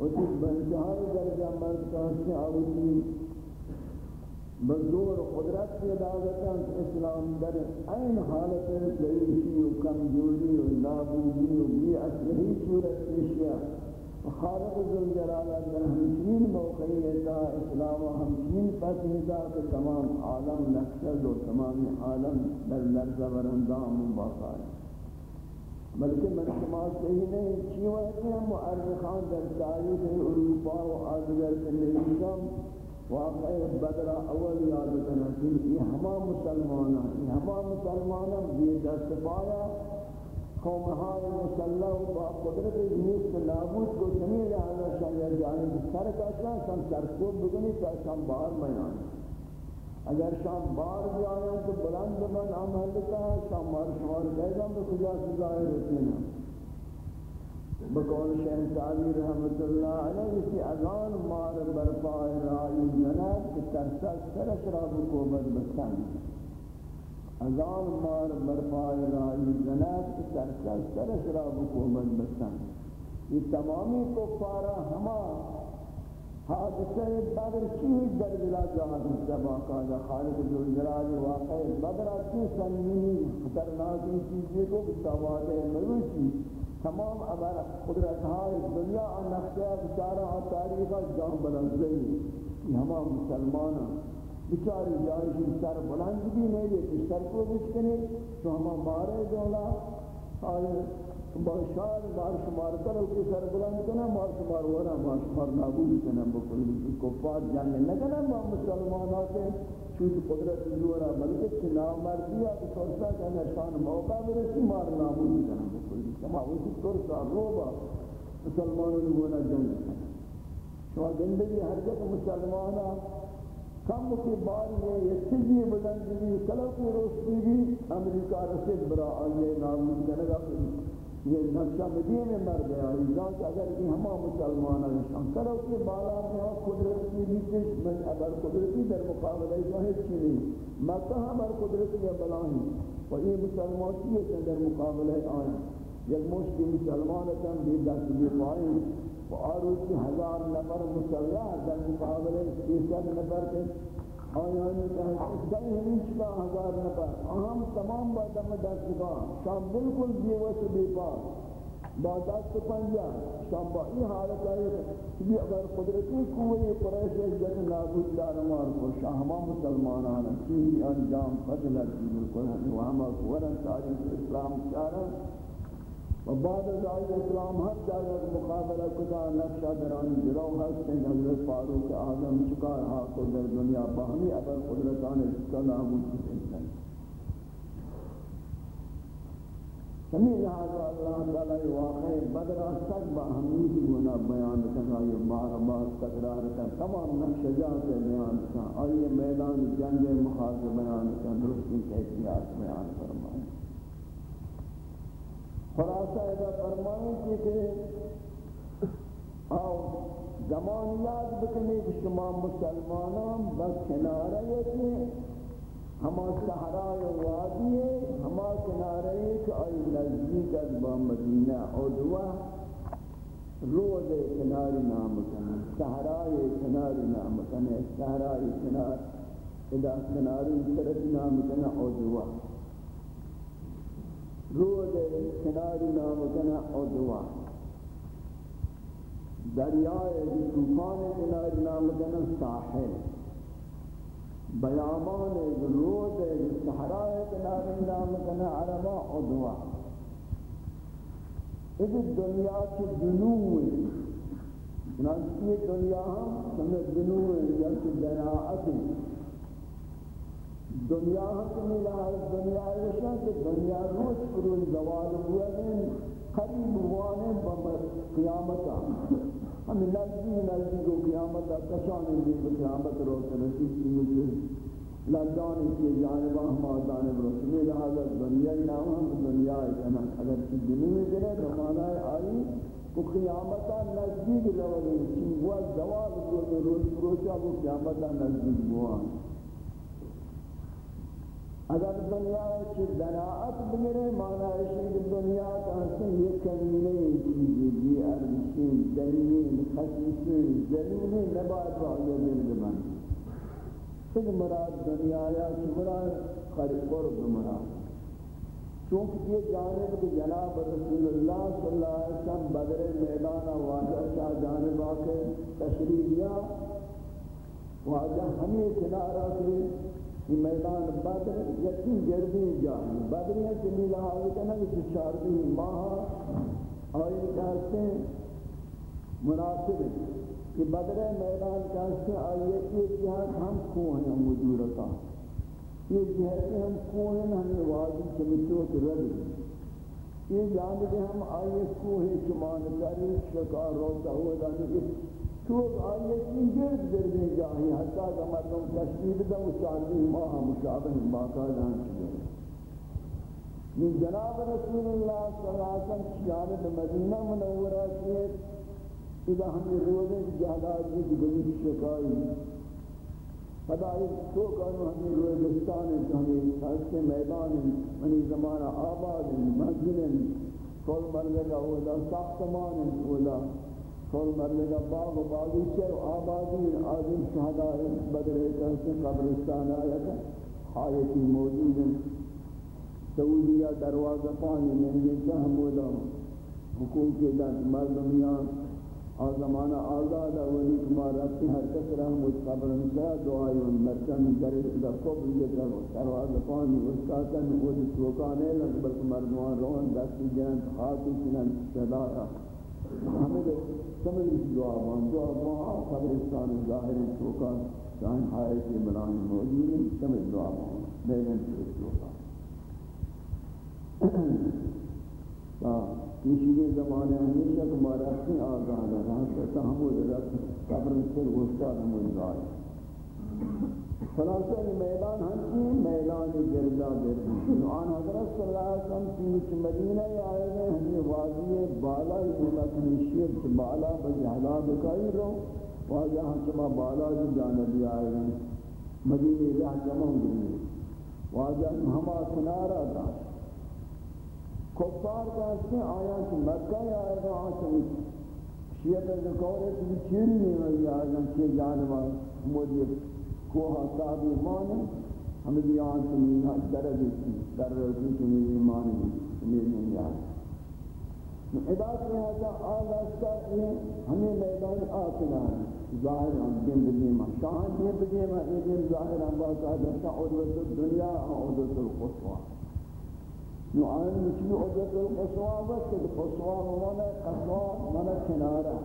وتی بنجہائی درجہ مرد کہتے آوتی بزور قدرت کی دعوتاں اسلام در این حالت ضعیفی و کمزوری و نابودی و بی اصلحی صورت پیشیا خالق ذوالجلالہ در ہمچین موقعی موقعیتا اسلام و ہمچین فتحتا کہ تمام عالم نقشد و تمام عالم در لرزہ ورندام و باقار بلکہ من شما صحیح نہیں چیوہ ہیں مؤرخان در تاریخ اروپا و آدگر کنیشم واقع بدر اول یاد کرنا کہ یہ ہما مسلمانا یہ ہما مسلمانا یہ دست پایا قوم قومہائی مسلح با قدرت نیست نابود کو سمیل لہذا شاید جانب سر کاشنا سن سرکوب بگنی تا شام باہر میانی اگر شام بار بھی آیا تو بلند من عمل کا شام بار شمار کہتا ہم تو کجا سے ظاہر بقول شیخ تعالی رحمت اللہ علیہ اسی اذان مار برپا رائی جناب کہ ترسا سرش را بکوبت بستان اذان مار برپا رائی جناب کہ سرش را بکوبت بستان یہ تمامی کفارہ ہما حادثہ بدر چیز در بلا جہاں جبا قاضا خالق جو جلال واقع بدر کی سنگینی خطرناکی چیزیں کو بتواد مروچی تمام ابر قدرت های دنیا اور نقشہ بچارہ اور تاریخ جان بلند گئی یہ ہمارا مسلمان بیچاری جاری سر بلند بھی نہیں دیتے سر کو بچکنے تو ہمارا مارے دولا آئے باشار بار شمار کرو کہ سر بلند کنا۔ مار شمار ورا مار شمار نابود کنا۔ بکل کفار جانے نکنا ما مسلمانات چوت قدرت جورا بلکہ چنا مردیا کہ سرسا کا نشان موقع برسی، مار نابود کنا۔ بکل کما وسی سرسا روبا۔ مسلمانوں نے گونا جنگ شما زندگی ہر جگہ مسلمانا کم کی باری ہے یہ چیزی بلند بھی کلو کی روشنی بھی امریکہ رسید برا آئیے نابود کنگا یہ نقشہ مدین میں مر گیا انسان کہ اگر یہ ہما مسلمان ہیں، ہم کرو کہ بالا میں قدرت کی نیچے من ابر قدرتی در مقابلہ جو ہے چیزیں مکہ ہمار قدرتی ہے بلانی و یہ مسلمان کی ہے در مقابلہ آئیں یک مشتی مسلمان تم بھی دست بھی پائیں آروچی ہزار نفر مسلح در مقابلہ تیسر نفر کے آیانی کہا دن ہمیں چکا ہزار نفر اہم تمام با دم دست کا شام بالکل دیوہ بے پاس با دست پنجا، شام با ای حالت آئے کہ اگر قدرتی قوی قریش جت نابود دارمار کو شاہما مسلمان آنا چیزی انجام فضل کی بالکل ہمیں وہاں ورن تاریخ اسلام چارہ و بعد از آئی اسلام ہر جائے مقابلہ کتا نقشہ درانی جلو ہستیں حضرت فاروق آدم چکار حق کو در دنیا باہمی ابر قدرتان چکا نامود کی انسان سمیع لہذا اللہ تعالی واقع بدر سک باہمی کی گناہ بیان کرنا یہ بار بار تقرار کر تمام نقشہ جات بیان کرنا آئیے میدان جنگ محاذ بیان کرنا درستی کیفیات بیان فرمائیں خلاصہ ادا فرمائیں کہ کہ آؤ زمان یاد بکنے کہ شما مسلمانان بس کنارہ یکی ہما سہرائے وادی ہے ہما کنارہ یک آئی نزدیک از با مدینہ ادوہ روز کناری نام کنے سہرائے کناری نام کنے سہرائے کنار، ادا کناری طرف نام کنے ادوہ رود کناری نام کنا ادوا دریائے دی طوفان کناری نام کنا ساحل. بیامان رود صحرائے کنار نام کنا عربا عدوہ اس دنیا کی دنوی چنانچہ یہ دنیا ہم سمجھ دنوی یا کی دناعت دنیا ہم کمی لحاظ دنیا ایشان کہ دنیا روز پروز زوال ہوا ہے قریب ہوانے بمر قیامتا ہم نزدی نزدی کو قیامتا کشانے دی قیامت روز رسید کی مجھے۔ لدانی کی جانبا ہم آدانب رسول لہذا دنیا نام ہم دنیا ایشان اگر کی دنیا گرے تو آئی کو قیامتا نزدیک روز رسید وہ زوال ہوا ہے روز پروچا کو قیامتا نزدیک ہوانے اگر دنیا کی دراعت بگرے مانا ہے دنیا کا حسن یہ کمینے چیزیں یہ ارشی دنین خصیصی زمینی نبات واقعی دل زبان پھر مراد دنیا یا مراد قرب مراد۔ چونکہ یہ جانب کہ جناب رسول اللہ صلی اللہ علیہ وسلم بدر میدان واجہ شاہ جانب آکے تشریف دیا واجہ ہمیں کنارہ کے یہ میدان بدر یکی گردی جائیں بدریاں چلی لحاظ کرنا کہ چاردی ماہ آئی کہتے ہیں مناسب ہے۔ کہ بدر میدان کہتے ہیں آئی ایک جہاز ہم کوہ ہیں مجورتا یہ جہاز ہم کوہ ہیں ہمیں واضح چمچو کے رد یہ جانب ہم آئی کوہ چمان کری شکار روتا ہوا دانی تو آئیے کی گرد گردیں جاہی حتیٰ کہ مردم تشکیل دا مشاہدی ماہ مشابہ باقا جان چکے یہ جناب رسول اللہ صلی اللہ علیہ وسلم جانب مدینہ منورہ کیے اذا ہمیں روزے کی جہدازی کی گلی شکائی فدائی تو کانو ہمیں روئے دستان ہیں کہ ہمیں ساستے میدان ہیں منی زمانہ آباد ہیں مسجد ہیں کل مرگا اولا ساختمان ہیں اولا کل مرنے باغ و باغیچے و آبادی آدم شہداء بدر کہتے قبرستان آیا تھا حایتی موجود ہیں۔ سعودیہ دروازہ پانی میں یہ حمودہ حقوق دن مردمیان آزمانہ آزاد اولی کمار رکھتے ہر کس رحمت قبرستان دعائی و مرچن درس دا قبر یہ دروازہ پانی وسکاتن وہ چوکانے لگ بلکہ مردمان روان دستی جنن خاکی چنن شدارہ ہمیں سمجھ دعا بان دعا بان قبرستان ظاہر چوکا شاہن ہائے کے بلان موجود ہیں دعا بان بیگن سے کسی کے زمانے ہمیشہ تمہارا اپنی آگاہ رہا ہے تحمل رکھ قبر سے گوشتا ہمیں ظاہر خلاصہ یہ میدان ہنچی میدان گردہ گردی۔ آن حضرت صلی اللہ علیہ وسلم کی مدینہ آئے گئے، ہمیں واضح بالا ہی بولا کنشیت سے بالا بجہلا بکائی رو۔ واضح ہنچما بالا جو جانبی آئے گئے۔ مدینہ اللہ جمع گئی واضح ہما کنارہ دا کفار کہتے ہیں آیا کہ مکہ آئے گا آسان شیعت ذکورت بھی چیری نہیں آئے گا کہ جانبا مدیر کوہ صاحب ایمان ہمیں دیان سے مینا درد کی در رضی کی میری ایمان میری نیاد ادا سے ہے۔ آل اثر ہمیں میدان آتنا ہے۔ ظاہر ہم دن بدیما شاہن دن بدیما یہ دن ظاہر ہم باقا دستا عدوت الدنیا عدوت القصوى۔ نو آئین مچلی عدوت القصوى بس، کہ قصوى مانا قصوى مانا کنارہ،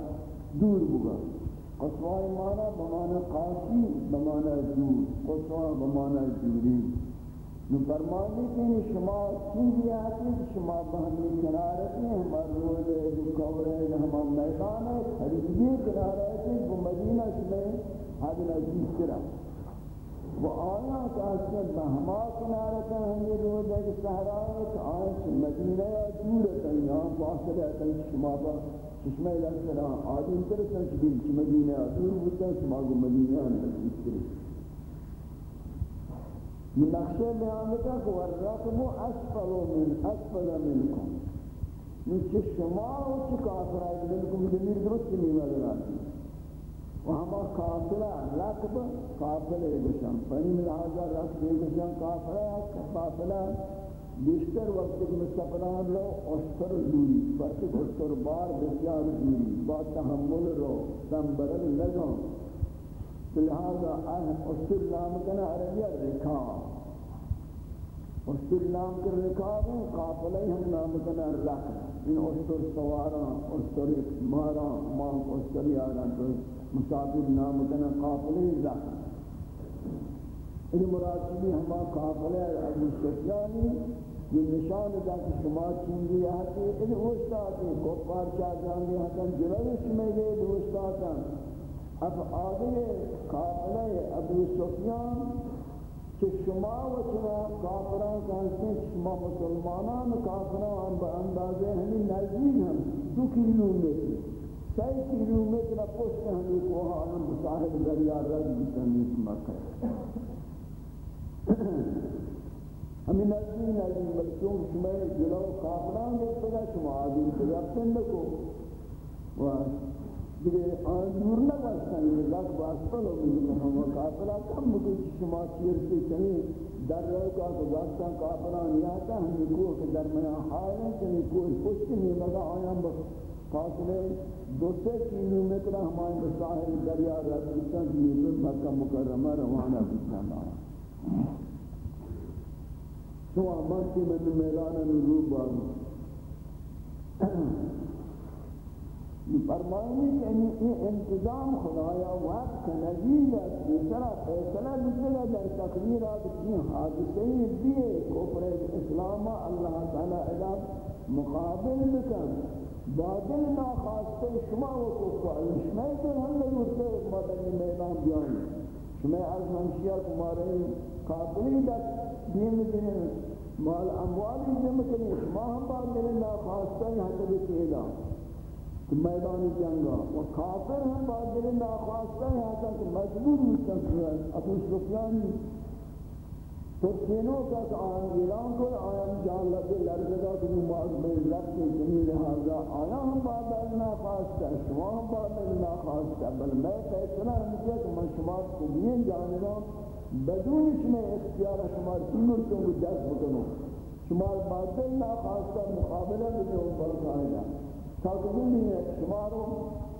دور بگا قصوائے مانا بمانا قاسی بمانا دور قصوائے بمانا دوری نو فرمانی کہ شما چیزی آتی شما بہمی کنارتی ہمار روز ہے جو دو کورے ہما میدان ہے، خریدی کنارتی وہ مدینہ شما حد نزدیک کرا۔ وہ آیا کہ اصل بہما کنارتا ہمی روز ہے ایک سہرائے کہ آیا مدینہ دور ہے یہاں فاصلہ ہے شما بہمی چشمہ لکھنا آدم ترسن چبیل چی مدینہ دور بودتا چما گو مدینہ نزدیک کرے۔ یہ نقشہ بیان بتا کہ والرقم اسفل من اسفل منکم۔ من چی شما و چی کافر آئید منکم دمیر درست نہیں مدنا و ہما کافرہ رقب کافر ہے گشن پنی من آجا رقب ہے گشن کافرہ کافرہ بیشتر وقت کہ مستقران رو، اشتر دوری وقت اشتر بار بسیار دوری با تحمل رو سنبرل لگا۔ لہذا اشتر نام کنا عربیہ رکاب اشتر نام کر رکاب ہیں قافلہ ہم نام کنا رکھ۔ ان اشتر سوارا، اشتر مارا مان اشتر یارا تو مسافر نام کنا قافلہ رکھ۔ ان مراتبی ہما قافلہ ابو سفیانی یہ نشان دا کہ شما چیزی آتی ان اوستاتی کفار چاہ جانگی حتن جلوش میں گئے دوستاتا اب آگے قابلہ ابو سفیان، کہ شما و شما کافران کہتے ہیں شما مسلمانان کافران با اندازے ہمیں نزدیک ہم دو کلو میٹر سی کلو میٹر پوشت ہمیں کوہا، ہم صاحب دریا رد بسنیت مکہ۔ ہمیں نزدیک نزدیک بلکہ شما جلو کافران گئے شما آدم سے رفتن لکو دیگه آن دور نبستن یہ لگ واسطہ لوگ ہم کافرہ کم مجھے شما سیر سے چنی در رہے کا تو واسطہ کافرہ نہیں آتا، ہم کو کہ در حال ہے چنی کوئی پشت نہیں لگا آیا ہم فاصلے دو سے کلو میٹر ہمارے بساہل دریا رسلتاں کی مکہ مکرمہ روانہ بسان آیا تو آمان کی من میلان نروب آگا فرمائیں کہ یعنی یہ انتظام خدایا وقت کا نزیل ہے اس طرح فیصلہ بکلا در تقدیرات کی حادثے دیئے کفر اسلام اللہ تعالی عذاب مقابل بکن۔ بادل ناخواستے شما و کفر۔ شما تو ہم نے رسے مدنی میدان بیان شما از ہمشیہ کمارے قابلی دست۔ دین دین مال اموالی جمع کریں شما ہم بادل ناخواستے ہیں حتی بکیدہ میدان جنگا و کافر ہم بعد دل ناخواستے ہیں آتا کہ مجبور مستقر ہے ابو سفیانی تو تینوں کا آن اعلان کر آیان جان لگے لرزگا کہ وہ معاذ بین رب کے جنی لہذا آیا ہم بعد دل ناخواستے ہیں شما ہم بعد دل ناخواستے ہیں بل میں فیصلہ ہم کیا کہ من شما کو دین جانبا بدون شما اختیار شما تیمر کو جذب کنو شما بعد دل ناخواستے مقابلہ بھی پر قائدہ تاکہ نہیں ہے شمارو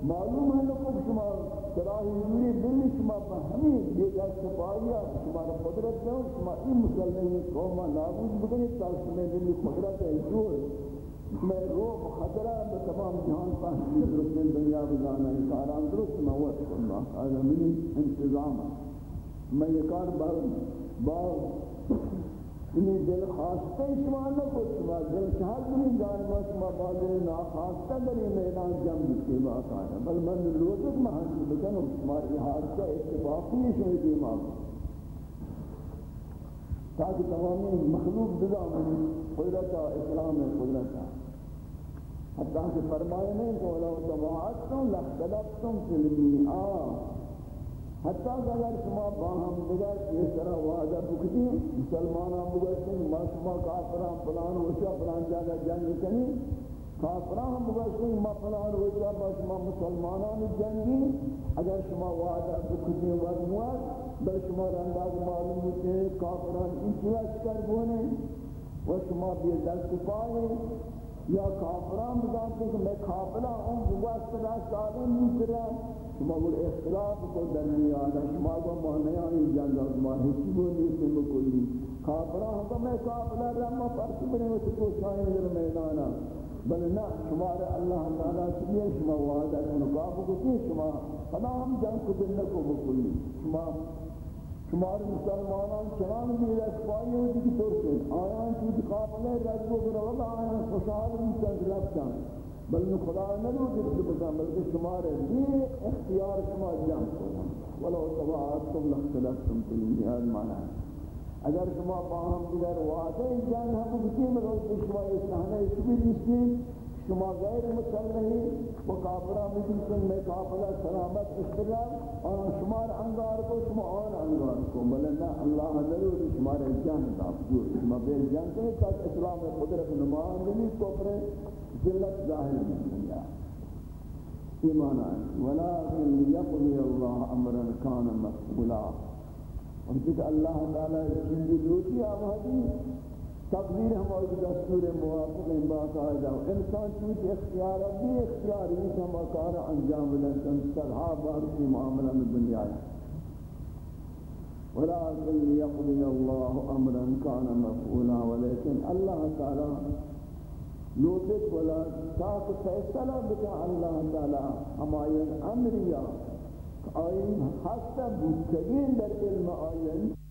معلوم ہے لوگ شما کراہی دوری دل شما ہمیں یہ دست پایا شمارا قدرت ہے شما این مسلمین قوم نابود بکنی تاکہ میں دل قدرت ہے جو میں روح خطرہ بتمام جہان پاس رسل دنیا بزانا ہے کاران درست. موت اللہ آجا منی انتظام میں یہ کار باغ یہ دل خواستے شما نہ کو شما، دل چاہت نہیں جانبا شما بادل ناخواستے بری میدان جنگ کے واقع ہے بل من لوزت محاصل بکنو شما یہ حادثہ اتفاقی شوئی دی ماں تاکہ تمامی مخلوق دلا من قدرتا اسلام قدرتا حتیٰ کہ فرمائے نہیں کہ لو تبعاتتم لختلفتم فی المیعاد حتی اگر شما با هم دیگر اس طرح وعدہ بکتی مسلمانان بگشتیں ما شما کافران فلان وشا فلان جاگہ جنگ کنی کافران بگشتیں ما فلان وشا با شما مسلمانان جنگی اگر شما وعدہ بکتی ورموات بل شما رنداز معلوم ہوتے کافران ان کر بونے و شما بی دست یا کافران بگشتیں کہ میں کافران ہوں بگشتنا سالم نہیں کریں شما گل اختلاف کو در میاد شما کو مانیانی جنگ ما ہیچ وہ نہیں بکلی کافرہ ہم میں کافر رحم فرض بنے وہ تو شاہین در میدانا بل نہ، شما اللہ تعالی سے شما وعدہ ان کو کہ شما فلا ہم جنگ کو دن کو بکلی شما شمار مسلمانان چنان بھی رسوائی ہوتی کی طور سے آیان چوتی قابلے رجو برو آیان خوشحال بھی رفتان بل خدا نہ رو کہ بتا بلکہ شمار ہے یہ اختیار شما جان ولو تبعتم لختلفتم في الميعاد معنى اگر شما باہم دیگر وعدہ جان ہم بکی میں روز شما اس نحنہ اس بھی نشتی شما غیر مسلمین و کافرہ مجلسن میں کافرہ سلامت اشترار اور شمار انگار کو، شما آن انگار کو. بلنا اللہ نرو شمار جان داب جو شما بیر جان کے تاک اسلام قدرت نمان دلی کفر ذلت ظاہر میں دنیا ایمان آئے ولیکن لیقضی اللہ امرا کان مقبولا اور کہ اللہ تعالی چیزی لوٹی آبادی تقدیر ہماری دستور موافق ان باقاعدہ انسان چوت اختیار بھی اختیار ہی ہم کار انجام لکن سرحا بار کی معاملہ میں دنیا ہے۔ ولكن ليقضي الله امرا كان مفعولا، ولكن الله تعالى لوٹت ولا تاک فیصلہ بکا اللہ تعالی ہماین امریا آئین حسب بکتگین در علم آئین۔